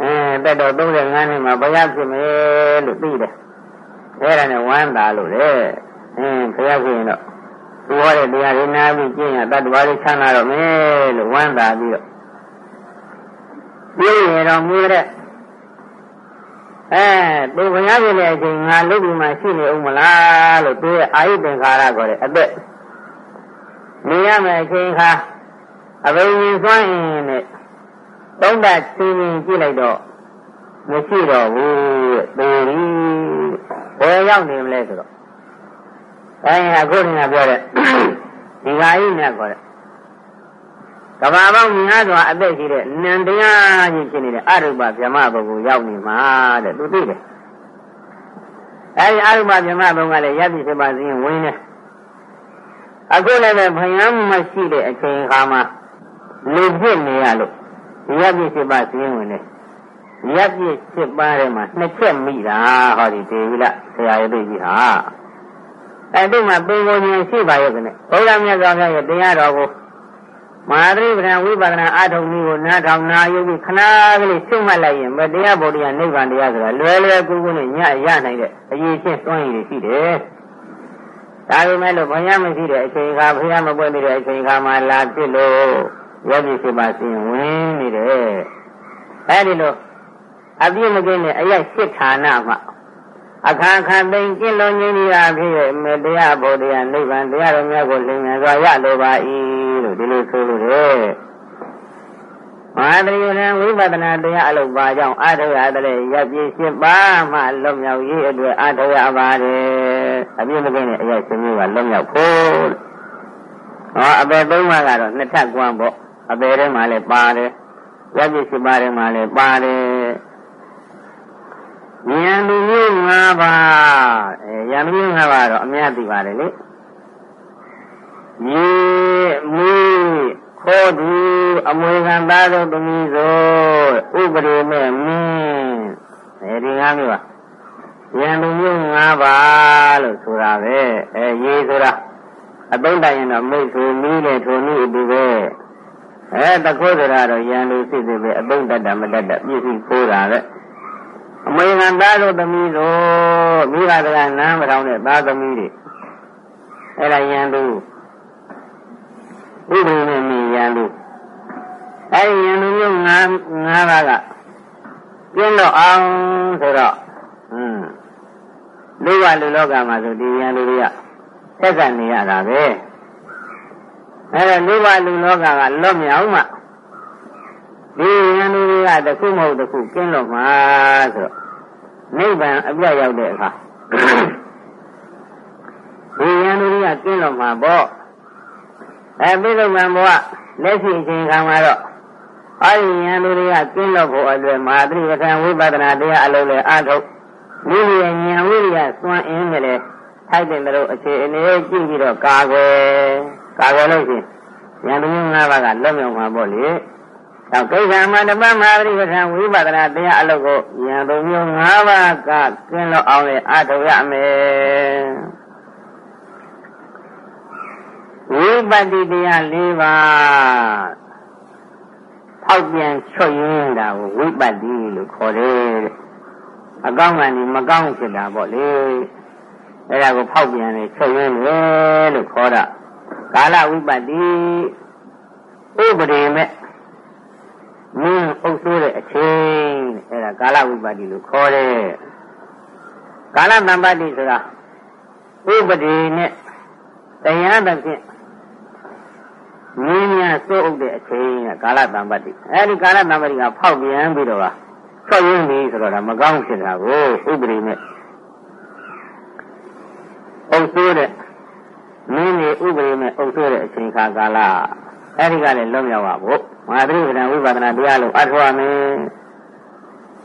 အဲတက်တော့35နှစ်မှာဘုရားဖြစ်မယ်လို့သိတယ်အဲ့ဒါနဲ့ဝမ်းသာလို့လေအင်းဘုရားဖြစ်ရင်တော့သူဟောတဲ့တရားရင်းနာပြီးကျင့်ရတတ္တဝါလေးချမ်းသာတော့မယ်လို့ဝမ်းသာပြီးတော့ပြည့်ရတော်မူတဲ့အဲသူဘုရားဖြစ်တဲ့အချိန်ငါလုတ်ပြီးမှရှိနေဦးမလားလို့သူရဲ့အာယုသင်္ခါရခေါ်တဲ့အသက်နေရမယ်အချိန်ခါအဘိညာဉ်စွန့်ရင်နဲ့ သုံးတာချင်းချင်းကြည့်လိုက်တော့မရှိတော့ဘူးတဲ့သေပြီဘယ်ရောက်နေမလဲဆိုတော့အဲအခုနကပြောတဲ့ဒီဃာယိနဲ့ခေါ်တဲ့ကဘာပေါင်းများစွာအသက်ရှိတဲ့နန္တရားကြီးဖြစ်နေတဲ့အရုပဗြဟ္မဘုံကိုရောက်နေမှာတဲ့သူသိတယ်အဲဒီအရုပဗြဟ္မဘုံကလည်းယတိစေပါစဉ်ဝင်နေအခုလည်းပဲဘယံမရှိတဲ့အချိန်ခါမှာလူဖြစ်နေရလို့ ယတိစေပါစဉ်ဝင်နေယတိစေပါထဲမှာနှစ်ချက်မိတာဟောဒီဒေဝိလဆရာရဲ့သိကြီးဟာအဲ့ဒီမှာပင်ကိုဉာဏ်ရှိပါရဲ့ကနေဘုရားမြတ်စွာဘုရားရဲ့တရားတော်ကိုမဟာသရိပ္ပံဝိပဿနာအထုံနည်းကိုနားထောင်နာယူပြီးခဏကလေးရှုမှတ်လိုက်ရင်မတရားဗုဒ္ဓရနိဗ္ဗာန်တရားဆိုတာလွယ်လွယ်ကူကူနဲ့ညရနိုင်တဲ့အရေးချင်းသွမ်းရည်ရှိတယ်။ဒါပေမဲ့လို့ဘုရားမရှိတဲ့အချိန်ခါဘုရားမပွင့်နေတဲ့အချိန်ခါမှာလာဖြစ်လို့ ယောဂီရှိပါစဉ်ဝင်နေတယ်။အဲဒီလိုအပြည့်မကင်းတဲ့အရက်ရှစ်ဌာနမှာအခါခါသိင်ကျင့်လုံးငြိမ်းရာဖြစ်ရဲ့မေတ္တရားဗုဒ္ဓရနိဗ္ဗာန်တရားတော်များကိုလင်ငယ်စွာရလိုပါ၏လို့ဒီလိုဆိုလို့တယ်မဟာတရိယံဝိပဿနာတရားအလုပ်ပါကြောင့်အာထုရတဲ့ရပ်ပြည့်ရှင်းပါမှလွတ်မြောက်ရေးအတွက်အာထုရပါတယ်အပြည့်မကင်းတဲ့အရာရှင်မျိုးကလွတ်မြောက်ဖို့ဟောအပေသုံးပါးကတော့နှစ်ထပ်ကွမ်းပေါ့ အပေထဲမှာလည်းပါတယ်ရပ်ပြည့်ရှင်းပါထဲမှာလည်းပါတယ်ဉာဏ်လူမျိုး၅ပါးအဲဉာဏ်လူမျိုး၅ပါးတော့အများသိပါတယ်လေမြေမူခေါ်သူအမွေခံသားတို့သမီးဆိုဥပဒေမဲ့မင်းအဲဒီ၅မျိုးပါဉာဏ်လူမျိုး၅ပါးလို့ဆိုတာပဲအဲရေးဆိုတာအသုံးတိုင်ရင်တော့မိတ်ဆွေမီးနဲ့ထိုနည်းအတူပဲ အဲတခိုးဆိုတာတော့ယံလူစိတ်တွေပဲအသုံးတတ်တာမတတ်တာပြည့်စုံခိုးတာပဲအမေကသားတို့သမီးတို့မိဘတကနားမထောင်တဲ့သားသမီးတွေအဲ့ဒါယံလူဥပဒေနဲ့မြင်ယံလူအဲ့ဒီယံလူမျိုးငါးငါးပါးကပြင်းတော့အောင်ဆိုတော့อืมလူကလူလောကမှာဆိုဒီယံလူတွေကဆက်ဆံနေရတာပဲ အဲ့တော့လူကလူလောကကလွတ်မြောက်မှဒီဉာဏ်လူတွေကတခုမဟုတ်တခုကျင်းလို့မှာဆိုတော့နိဗ္ဗာန်အပြတ်ရောက်တဲ့အခါဒီဉာဏ်လူတွေကကျင်းလို့မှာပေါ့အဲပြိဿမံဘဝလက်ရှိအချိန်ခါမှာတော့အဲဒီဉာဏ်လူတွေကကျင်းလို့ဖို့အတွက်မဟာသတိပဋ္ဌာန်ဝိပဿနာတရားအလုံးနဲ့အထုတ်မိမိရဲ့ဉာဏ်ဝိရိယစွမ်းအင်းနဲ့လေထိုက်တဲ့တို့အခြေအနေကြည့်ပြီးတော့ကာကွယ် ကာကွယ်လို့ရှိရင်ဉာဏ်လူမျိုး၅ပါးကလွတ်မြောက်မှာပေါ့လေတော့ကိစ္စမတပမဟာပရိပဌာဝိပဿနာတရားအလုပ်ကိုဉာဏ်သုံးမျိုး၅ပါးကကျင်းလို့အောင်လေအထောက်ရမယ်ဝိပတ္တိတရား၄ပါးဖောက်ပြန်ချွတ်ရင်းတာကိုဝိပတ္တိလို့ခေါ်တယ်အကောင်းကနေမကောင်းဖြစ်တာပေါ့လေအဲ့ဒါကိုဖောက်ပြန်နေချွတ်ရင်းလေလို့ခေါ်တာ ကာလဝိပတ္တိဥပဒေမဲ့မင်းအုပ်ဆိုးတဲ့အချိန်အဲ့ဒါကာလဝိပါတိလို့ခေါ်တယ်ကာလတမ္ပတိဆိုတာဥပဒေနဲ့တရားသဖြင့်မင်းများစိုးအုပ်တဲ့အချိန်ကကာလတမ္ပတိအဲ့ဒီကာလတမ္ပတိကဖောက်ပြန်ပြီးတော့ဆောက်ရင်းပြီဆိုတော့ဒါမကောင်းဖြစ်တာကိုဥပဒေနဲ့အုပ်ဆိုးတဲ့ မင်းတွေဥပဒေနဲ့အုပ်ဆိုးတဲ့အချိန်ခါကာလအဲ့ဒီကလည်းလွတ်မြောက်ပါဖို့မဟာသတိပဋ္ဌာန်ဝိပဿနာတရားလို့အထောက်ရမယ်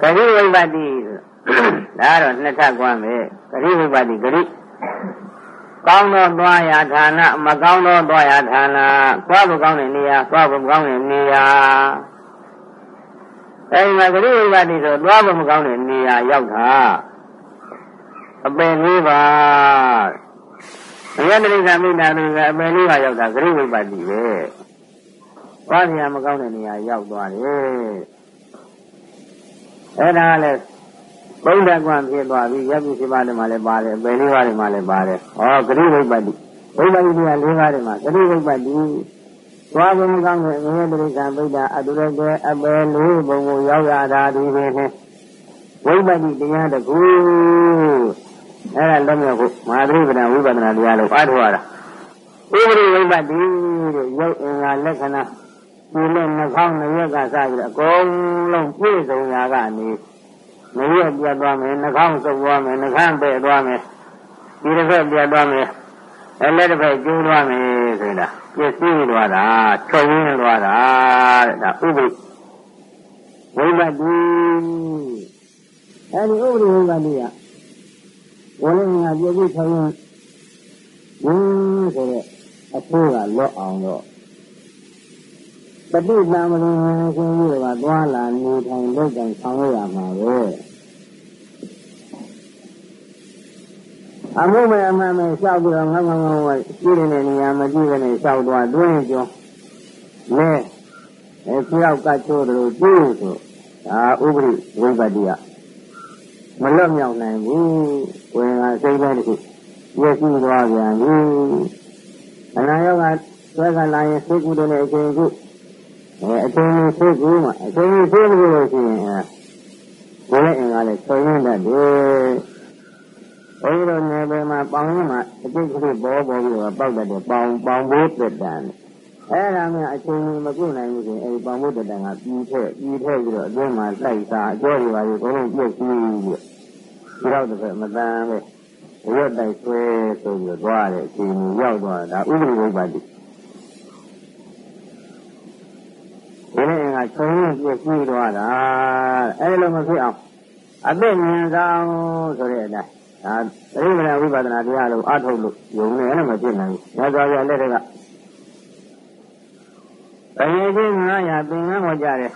ဂရိဝိပတိဒါကတော့နှစ်ထပ်ကွမ်းပဲဂရိဝိပတိဂရိကောင်းသောသွားရာဌာနမကောင်းသောသွားရာဌာနသွားဖို့ကောင်းတဲ့နေရာသွားဖို့မကောင်းတဲ့နေရာအဲဒီမှာဂရိဝိပတိဆိုသွားဖို့မကောင်းတဲ့နေရာရောက်တာအပင်လေးပါ ယတရိကမိတာသူကအပယ်လေးပါရောက်တာဂရိဝိပ္ပတိပဲ။ဘာညာမကောင်းတဲ့နေရာရောက်သွားတယ်။အဲ့ဒါလည်းဘုဒ္ဓကွန်ဖြစ်သွားပြီရပ်ပြီရှိပါတယ်မှာလည်းပါတယ်အပယ်လေးပါးတွေမှာလည်းပါတယ်။ဟောဂရိဝိပ္ပတိဝိပ္ပတိကလေးပါးတွေမှာဂရိဝိပ္ပတိသွားဘုံကောင်းတဲ့ငရဲတရိကမိတာအတုရကအပယ်လေးဘုံကိုရောက်ရတာဒီပဲနဲ့ဝိပ္ပတိတရားတကူ အဲ့ဒါလုံးမြောက်ဖို့မဟာသတိပဒဝိပဿနာတရားလို့အားထုတ်ရတာဥပရိဝိပတ္တိတဲ့ရုပ်အင်္ဂါလက္ခဏာဒီနဲ့နှာခေါင်းနှရက်ကစပြီးအကုန်လုံးပြည့်စုံရာကနေနှရက်ပြတ်သွားမယ်နှာခေါင်းစုပ်သွားမယ်နှာခမ်းပဲ့သွားမယ်ဒီတစ်ဖက်ပြတ်သွားမယ်အဲ့လက်တစ်ဖက်ကျိုးသွားမယ်ဆိုတာပြည့်စည်သွားတာချွတ်ရင်းသွားတာတဲ့ဒါဥပရိဝိပတ္တိအဲဒီဥပရိဝိပတ္တိက ဝိညာဉ်ကပြည့်ပြည့်ချုံရင်ဝင်းဆိုတဲ့အဖိုးကလော့အောင်တော့ပဋိသင်္မလင်ရှင်ကြီးကသွားလာနေထိုင်လုပ်ကြံဆောင်ရရမှာပဲအမှုမဲ့အမှန်မဲ့လျှောက်ပြီးတော့ငေါငေါငေါဝရှိနေတဲ့နေရာမကြည့်ဘဲနဲ့လျှောက်သွားတွင်းကျော်လဲအဲကြောက်ကချိုးတယ်လို့တူးဆိုဒါဥပရိဝိပတ္တိက မလွတ်မြောက်နိုင်ဘူးဝင်ကစိတ်တိုင်းတစ်ခုပြည့်စုံသွားပြန်ပြီအနာရောဂါဆွဲကလာရင်စိတ်ကူးတဲ့အချိန်ကူအဲအချိန်ကြီးစိတ်ကူးမှာအချိန်ကြီးစိတ်ကူးလို့ရှိရင်အဲဘယ်နဲ့အင်္ဂါလဲဆွေးရင်းတတ်တယ်ဘုန်းကြီးတို့နယ်ပယ်မှာပေါင်းရင်းမှာအကျိတ်ကလေးပေါ်ပေါ်ပြီးတော့ပောက်တတ်တယ်ပေါင်ပေါင်ဘိုးတက်တန်အဲ့ဒါမှအချိန်ကြီးမကုနိုင်ဘူးဆိုရင်အဲဒီပေါင်ဘိုးတက်တန်ကပြီးထက်ပြီးထက်ပြီးတော့အတွင်းမှာလိုက်စားအကျော်တွေပါပြီးအကုန်လုံးပြည့်စည်ပြီး ဒီတော့တစ်ဖက်မတန်ပဲရွတ်တိုက်ဆွဲဆိုပြီးတော့သွားတယ်အချိန်ကြီးရောက်သွားတာဥပဒေဝိပ္ပတိဒီနေ့ကချုံရပြည့်စည်သွားတာအဲ့လိုမဖြစ်အောင်အသက်ဉာဏ်ဆောင်ဆိုတဲ့အတိုင်းဒါသတိပ္ပံဝိပဿနာတရားလို့အထုတ်လို့ယုံနေလည်းမဖြစ်နိုင်ဘူး။ညဇောရလက်တွေကဘယင်းချင်း900ပင်ငန်းဟောကြတယ်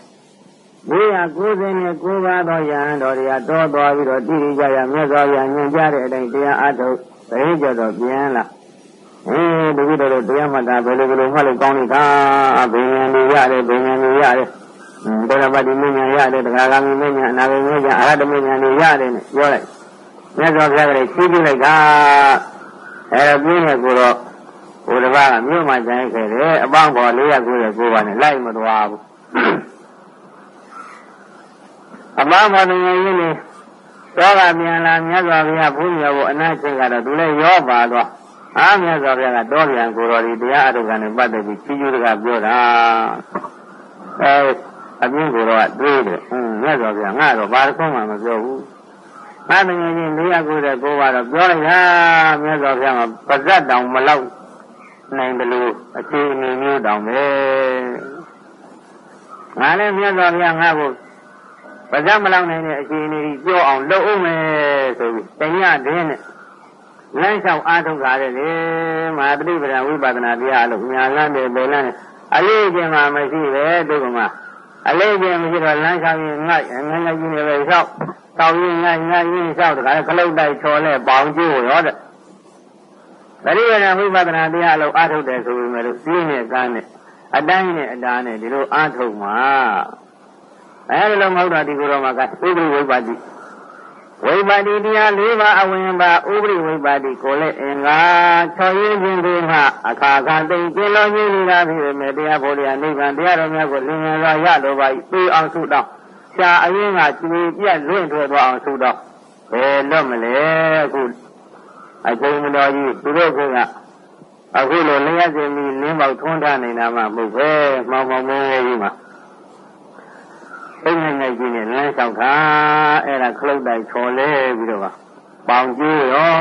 499ပါးသောယဟန်တော်တွေကတောသွားပြီးတော့တိရိကြရမြတ်စွာဘုရားညွှန်ကြားတဲ့အတိုင်းတရားအထုတ်တရင်ကြတော့ပြန်လာအေးဒီလိုတော့တရားမှတ်တာဘယ်လိုဘယ်လိုမှတ်လို့ကောင်းလိမ့်ကားဘိညာဉ်တွေရတယ်ဘိညာဉ်တွေရတယ်ဘုရားပါတိမဉ္ဇဉ်ရတယ်တရားဂามမဉ္ဇဉ်အနာဂိမဉ္ဇဉ်အရဟတမဉ္ဇဉ်တွေရတယ်နဲ့ပြောလိုက်မြတ်စွာဘုရားကလည်းရှင်းပြလိုက်တာအဲပြင်းတဲ့ကိုတော့ဘုရားကမြို့မှာကျန်ခဲ့တယ်အပေါင်းပေါ်499ပါးနဲ့လိုက်မသွားဘူး အမမတော်ရင်နေသောကပြန်လာမြတ်စွာဘုရားဘုရားကိုအနာချင်းကတော့သူလည်းရောပါတော့အားမြတ်စွာဘုရားကတော့ပြန်ကိုတော်ဒီတရားအထုတ်ကနေပတ်သက်ပြီးချီးကျူးတကပြောတာအဲအပြင်းကိုတော့တွေးတယ်ဟွန်းမြတ်စွာဘုရားငါတော့ဘာတစ်ခုမှမပြောဘူးငါတကယ်ချင်း499ပါတော့ပြောလိုက်ဟာမြတ်စွာဘုရားကပါဇက်တောင်မလောက်နိုင်တယ်လို့အခြေအနေမျိုးတောင်ပဲငါလည်းမြတ်စွာဘုရားငါ့ကို ပါဇက်မလောက်နိုင်တဲ့အခြေအနေကြီးပြောအောင်လုပ်အောင်မယ်ဆိုပြီးတညတင်းနဲ့လမ်းလျှောက်အားထုတ်ကြတယ်လေမဟာတိပဒံဝိပဿနာတရားလို့ညာလမ်းတယ်ဘယ်လမ်းလဲအလေးချင်းမှမရှိပဲဒုက္ခမအလေးချင်းမရှိတော့လမ်းလျှောက်ရင်ငှက်ငှက်ငှက်ကြီးနေပဲလျှောက်တောင်းရင်ငှက်ငှက်ကြီးလျှောက်တခါကလုတ်တိုက်ချော်လဲပေါင်ကျိုးရောတဲ့ပရိဝေဒဝိပဿနာတရားလို့အားထုတ်တယ်ဆိုပေမဲ့လို့ပြင်းနဲ့ကန်းနဲ့အတိုင်းနဲ့အတားနဲ့ဒီလိုအားထုတ်မှာ အဲဒီလိုမဟုတ်တော့ဒီကိုယ်တော်မှာကဥပ္ပိဝိပ္ပတိဝိပါတိတရား၄ပါးအဝင်ပါဥပရိဝိပါတိကိုလည်းအင်္ဂါ၆ရင်းချင်းတွေမှအခါခါသိကျင်းလုံးကြီးနေတာဖြစ်ပေမဲ့တရားဖို့တရားနိဗ္ဗာန်တရားတော်များကိုလင်ငယ်စွာရလိုပါ၏သိအောင်ဆုတောင်းရှားအရင်းကကျွေပြက်လွင့်ထွက်သွားအောင်ဆုတောင်းဘယ်တော့မလဲအခုအချိန်မတော်ကြီးသူတို့ကအခုလိုလျှက်စင်ပြီးလင်းပေါက်ထွန်းထားနေတာမှမဟုတ်ပဲမောင်မောင်မဲကြီးမှာ အိမ်ငယ်ငယ်ကြီးနဲ့လမ်းလျှောက်တာအဲ့ဒါခလုတ်တိုက်ချော်လဲပြီးတော့ပေါင်ကျိုးရော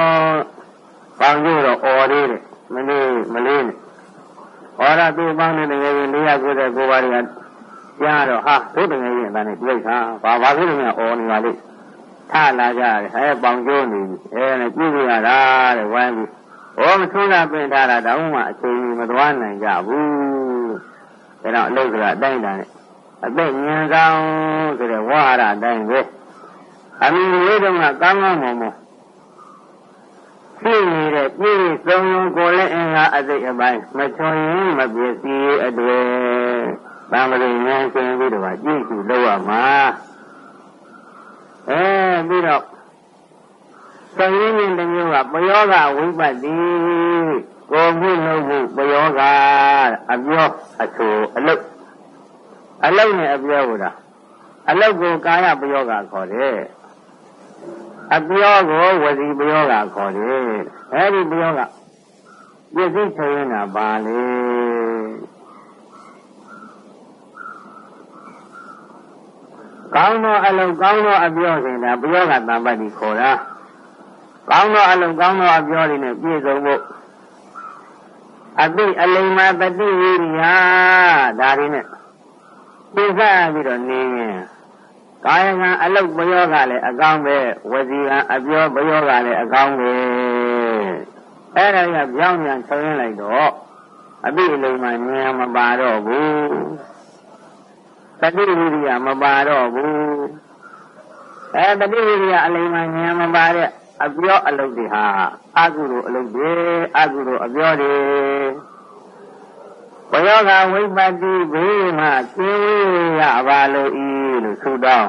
ပေါင်ကျိုးတော့အော်သေးတယ်မလေးမလေးနဲ့ဩရသူပေါင်းတဲ့တကယ်ကြီး499ပါးတွေကကြားတော့ဟာတို့တကယ်ကြီးအတန်းနဲ့ပြိတ်တာဘာဘာဖြစ်လို့လဲအော်နေပါလိမ့်ထလာကြတယ်ဟဲပေါင်ကျိုးနေပြီအဲနဲ့ကြည့်ရတာတဲ့ဝိုင်းပြီးဟောမထွန်းလာပင်ထားတာတောင်းမှအချိန်မသွားနိုင်ကြဘူးဒါတော့အလုတ်ကအတိုင်းတန်းနဲ့ အသက်ဉာဏ်ကောင်းဆိုတဲ့ဝါရအတိုင်းပဲအမိလေးတုန်းကကောင်းကောင်းမွန်မွန်ဖြစ်နေတဲ့ပြည့်စုံုံကိုအစိတ်အပိုင်းမချွန်ရင်မပြည့်စည်အတွေ့တံပရိဉာဏ်ရှင်ပြီးတော့ကြည့်ကြည့်လို့ရမှာအဲပြီးတော့သင်္ရင်းရင်တစ်မျိုးကပယောဂဝိပတ်တိကိုမှုလို့မှုပယောဂအပြောအဆူအလုတ် အလုတ်နဲ့အပြောကိုဒါအလုတ်ကိုကာယပယောဂခေါ်တယ်အပြောကိုဝစီပယောဂခေါ်တယ်အဲဒီပယောဂပြည့်စုံချင်တာပါလေကောင်းသောအလုံးကောင်းသောအပြောဆိုတာပယောဂတံပတ်တိခေါ်တာကောင်းသောအလုံးကောင်းသောအပြောတွေနဲ့ပြည့်စုံဖို့အတိအလိမ္မာတတိဝိရိယဒါတွေနဲ့ ပြည့်စုံပြီးတော့နေရင်ကာယကံအလုတ်ပယောကလည်းအကောင်းပဲဝစီကံအပြောပယောကလည်းအကောင်းပဲအဲ့ဒါကပြောင်းပြန်ဆုံးရင်းလိုက်တော့အတိအလိမ္မာဉာဏ်မပါတော့ဘူးတတိဝိရိယမပါတော့ဘူးအဲတတိဝိရိယအလိမ္မာဉာဏ်မပါတဲ့အပြောအလုပ်တွေဟာအကုသိုလ်အလုပ်တွေအကုသိုလ်အပြောတွေ ဘယောဂဝိပတ္တိဘေးမှကျင်းဝေးရပါလို့ဤလို့ဆိုတော့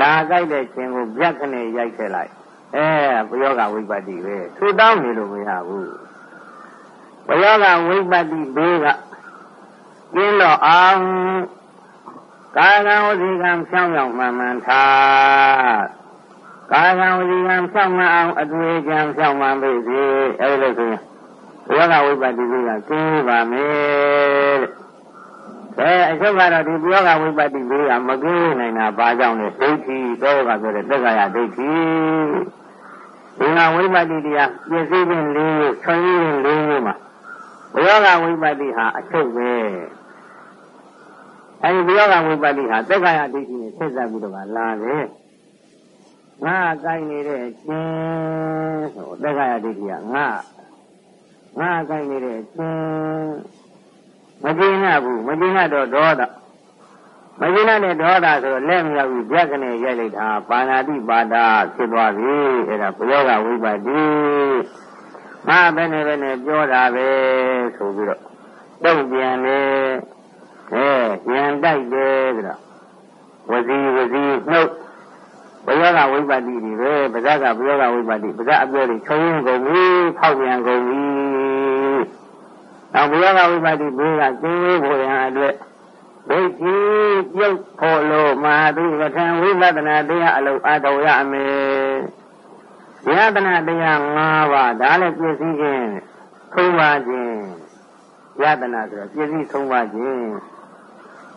လာကြိုက်တဲ့ခြင်းကိုပြက်ခနဲ့ရိုက်ခဲ့လိုက်အဲဘယောဂဝိပတ္တိပဲသူတောင်းနေလို့မရဘူးဘယောဂဝိပတ္တိဘေးကကျင်းတော့အောင်ကာကံဝစီကံဖြောင်းရောက်မှန်မှန်ထားကာကံဝစီကံဖြောင်းမှအောင်အတွေ့အကြံဖြောင်းမှန်ပြီစီအဲလိုဆိုရင် ယောဂဝိပဿနာကကျင်းပါမယ်တဲ့အဲအချုပ်ကတော့ဒီယောဂဝိပဿနာကမကျင်းနိုင်တာဘာကြောင့်လဲဒိဋ္ဌိတော့ကဆိုတဲ့သက္ကာယဒိဋ္ဌိဒီငါဝိပဿနာတရားပြည့်စည်ခြင်းလေးမျိုးဆွေးရင်းလေးမျိုးမှာယောဂဝိပဿနာဟာအချုပ်ပဲအဲဒီယောဂဝိပဿနာဟာသက္ကာယဒိဋ္ဌိနဲ့ဆက်စပ်ပြီးတော့လာတယ်ငါကိုင်းနေတဲ့ခြင်းဆိုသက္ကာယဒိဋ္ဌိကငါ ငါကိုင်းနေတဲ့ခြင်းမကျင်းရဘူးမကျင်းရတော့ဒေါသမကျင်းရတဲ့ဒေါသဆိုလက်မရောက်ဘူးပြက်ကနေရိုက်လိုက်တာပါဏာတိပါဒဖြစ်သွားပြီအဲ့ဒါဘုယောဂဝိပတိငါပဲနဲ့ပဲနဲ့ပြောတာပဲဆိုပြီးတော့တုံ့ပြန်တယ်အဲပြန်တိုက်တယ်ဆိုတော့ဝစီဝစီနှုတ် ဘုယောဂဝိပတိတွေပဲဗဇက်ကဘုယောဂဝိပတိဗဇက်အပြောတွေချုံရင်ကုန်ပြီဖောက်ပြန်ကုန်ပြီနောက်ဘုရားကဝိပါတိဘေးကကျင်းဝေးဖို့ရန်အတွက်ဒိဋ္ဌိပြုတ်ဖို့လို့မဟာတိပဋ္ဌာန်ဝိပဿနာတရားအလုံးအတော်ရမယ်။ယတနာတရား၅ပါးဒါလည်းပြည့်စည်ခြင်းသုံးပါခြင်းယတနာဆိုတော့ပြည့်စည်သုံးပါခြင်း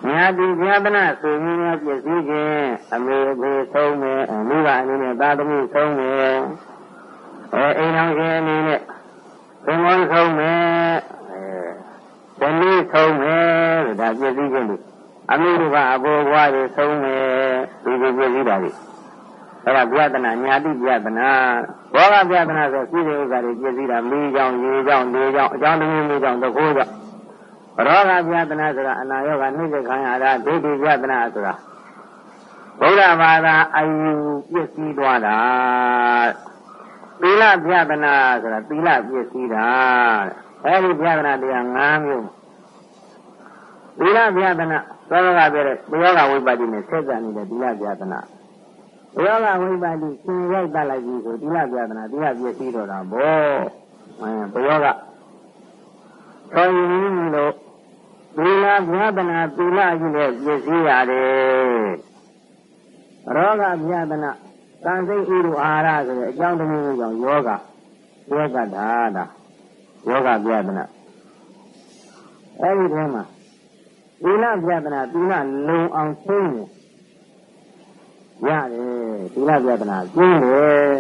ညာတိယတနာဆိုရင်များပြည့်စည်ခြင်းအမေအဖေဆုံးမယ်အမိဘအနေနဲ့သာသမီဆုံးမယ်အဲအိမ်အောင်ရှင်အနေနဲ့သင်္ဘောဆုံးမယ်ဇနီးဆုံးမယ်လို့ဒါပြည့်စည်ခြင်းလို့အမိတို့ကအဘောဘွားတွေဆုံးမယ်ဒီလိုပြည့်စည်တာလေအဲ့ဒါပြဒနာညာတိပြဒနာဘောဂပြဒနာဆိုရှိတဲ့ဥစ္စာတွေပြည့်စည်တာမီးကြောင့်ရေကြောင့်လေကြောင့်အကြောင်းတစ်မျိုးမျိုးကြောင့်တခိုးကြောင့် ရောဂပြဒနာဆိုတာအနာရောဂါနှိမ့်တဲ့ခံရတာဒိဋ္ဌိပြဒနာဆိုတာဘုရားဘာသာအယူပြည့်စည်သွားတာသီလပြဒနာဆိုတာသီလပြည့်စည်တာအဲဒီပြဒနာတရား၅မျိုးသီလပြဒနာသောကပြောတဲ့ဘုရားကဝိပါတိနဲ့ဆက်စပ်နေတဲ့သီလပြဒနာဘုရားကဝိပါတိရှင်ရိုက်တတ်လိုက်ပြီဆိုသီလပြဒနာသီလပြည့်စည်တော့တာဗောအဲဘုရားကခေါ်ရင်လို့ သီလပြဒနာသီလကြီးနဲ့ပြည့်စည်ရတယ်ရောဂပြဒနာကံစိတ်ဥရအာရဆိုတဲ့အကြောင်းတစ်မျိုးကြောင့်ယောဂယောဂတာတာယောဂပြဒနာအဲ့ဒီထဲမှာသီလပြဒနာသီလလုံအောင်သိနေရတယ်သီလပြဒနာကျင်းတယ်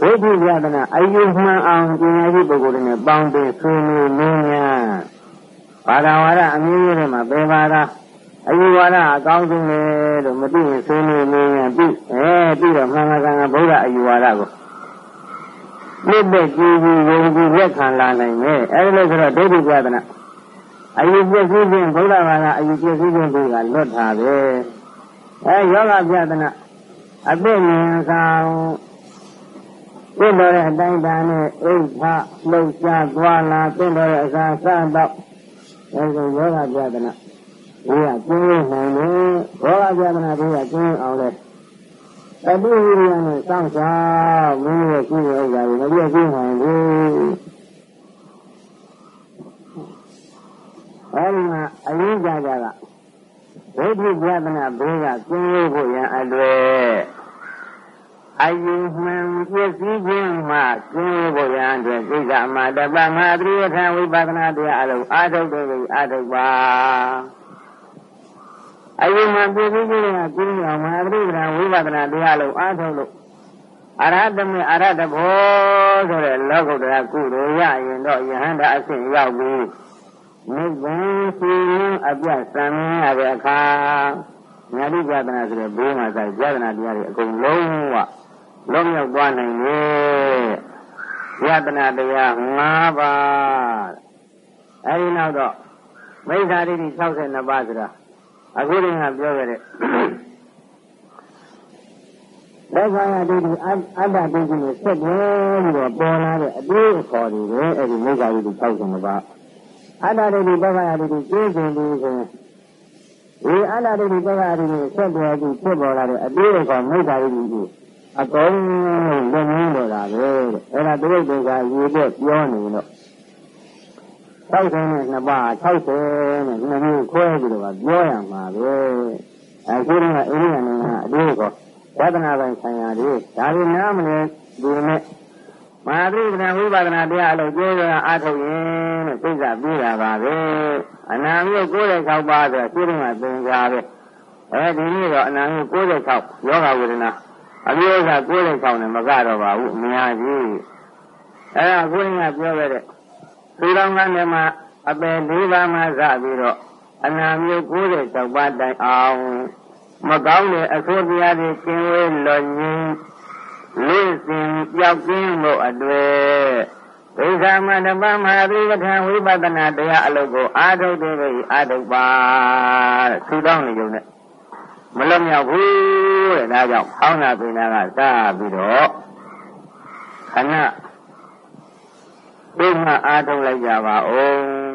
ဒိဋ္ဌိပြဒနာအယုမှန်အောင်ပညာရှိပုဂ္ဂိုလ်တွေနဲ့ပေါင်းတင်ဆွေးနွေးနည်းများ ဘာသာဝါဒအမျိုးမျိုးတွေမှာဘယ်ဘာသာအယူဝါဒအကောင်းဆုံးလေလို့မသိရင်ဆွေးနွေးနည်းများပြီးအဲပြီးတော့မှန်မှန်ကန်ကန်ဗုဒ္ဓအယူဝါဒကိုမြစ်တဲ့ကြည်ကြည်ယုံကြည်လက်ခံလာနိုင်မယ်အဲဒီလိုဆိုတော့ဒိဋ္ဌိပြဒနာအယူပြည့်စည်ခြင်းဘုရားဘာသာအယူပြည့်စည်ခြင်းတွေကလွတ်တာပဲအဲယောဂပြဒနာအသိဉာဏ်ဆောင်ပြင့်တော်တဲ့အတိုင်းတန်နဲ့အိဋ္ဌလှုပ်ရှားသွားလာပြင့်တော်တဲ့အစာစတော့ အဲဒီယောဂပြဒနာဒီကကျင်းနိုင်တယ်ယောဂပြဒနာဒီကကျင်းအောင်လဲအတုဝိရိယနဲ့စောင့်ရှားမင်းရဲ့ရှိတဲ့ဥစ္စာကိုမပြည့်စုံနိုင်ဘူးအဲဒီမှာအရင်ကြကြကဒိဋ္ဌိပြဒနာဘေးကကျင်းဖို့ရန်အတွေ့ အယုမှန်ပြည့်စည်ခြင်းမှကျင်းဖို့ရန်အတွက်သိက္ခာမတပမဟာသရိယထဝိပဿနာတရားအလုံးအာထုတ်တယ်အာထုတ်ပါအယုမှန်ပြည့်စည်ခြင်းကကျင်းအောင်မဟာသရိယထဝိပဿနာတရားလုံးအာထုတ်လို့အရဟတမေအရဟတဘောဆိုတဲ့လောကုတ္တရာကုသိုလ်ရရင်တော့ယဟန္တာအဆင့်ရောက်ပြီနိဗ္ဗာန်ရှိရင်အပြတ်စံမြင်ရတဲ့အခါညာတိပြဒနာဆိုတဲ့ဘေးမှာဆိုင်ပြဒနာတရားတွေအကုန်လုံးဝ လုံးရောက်သွားနိုင်တယ်ပြဒနာတရား၅ပါးအဲဒီနောက်တော့မိစ္ဆာဒိဋ္ဌိ62ပါးဆိုတာအခုတည်းကပြောခဲ့တဲ့လက်ခံရဒိဋ္ဌိအတ္တဒိဋ္ဌိနဲ့ဆက်တယ်ပြီးတော့ပေါ်လာတဲ့အတူခေါ်တယ်အဲဒီမိစ္ဆာဒိဋ္ဌိ62ပါးအတ္တဒိဋ္ဌိပက္ခယဒိဋ္ဌိကျင်းကျင်ပြီးဆိုရင်ဒီအတ္တဒိဋ္ဌိပက္ခယဒိဋ္ဌိဆက်တယ်ပြီးဖြစ်ပေါ်လာတဲ့အတူခေါ်မိစ္ဆာဒိဋ္ဌိကို အကုန်လုံးလုံးလို့တာပဲတဲ့အဲ့ဒါသူတို့ကရေတဲ့ပြောနေတော့60နဲ့2ပါး60နဲ့2မျိုးခွဲပြီးတော့ပြောရမှာပဲအခုတော့အိန္ဒိယနိုင်ငံအတူကောဝဒနာပိုင်းဆိုင်ရာတွေဒါတွေနားမလဲဒီနဲ့မဟာသီပဏဝိပဿနာတရားအလုပ်ကျိုးရအားထုတ်ရင်တဲ့သိစ္စာပြီးတာပါပဲအနာမျိုး96ပါးဆိုရှင်းတော့သင်္ကြန်ပဲအဲဒီနေ့တော့အနာမျိုး96ယောဂဝေဒနာ အမျိုးက96နဲ့မကတော့ပါဘူးအများကြီးအဲဒါကိုင်းကပြောခဲ့တဲ့သူတော်ကလည်းမှအပယ်၄ပါးမှစပြီးတော့အနာမျိုး96ပါးတိုင်အောင်မကောင်းတဲ့အဆိုးတရားတွေကျင်ဝဲလွန်ရင်းလေးစင်ပြောက်ကင်းဖို့အတွေ့ဒိဋ္ဌာမတပမဟာသီပဋ္ဌာန်ဝိပဿနာတရားအလုပ်ကိုအာထုတ်တယ်ပဲအာထုတ်ပါတဲ့သူတောင်းနေုံနဲ့ မလွတ်မြောက်ဘူးတဲ့ဒါကြောင့်ဖောင်းနာပိနာကစပြီးတော့ခဏဒီမှာအာထုတ်လိုက်ကြပါဦး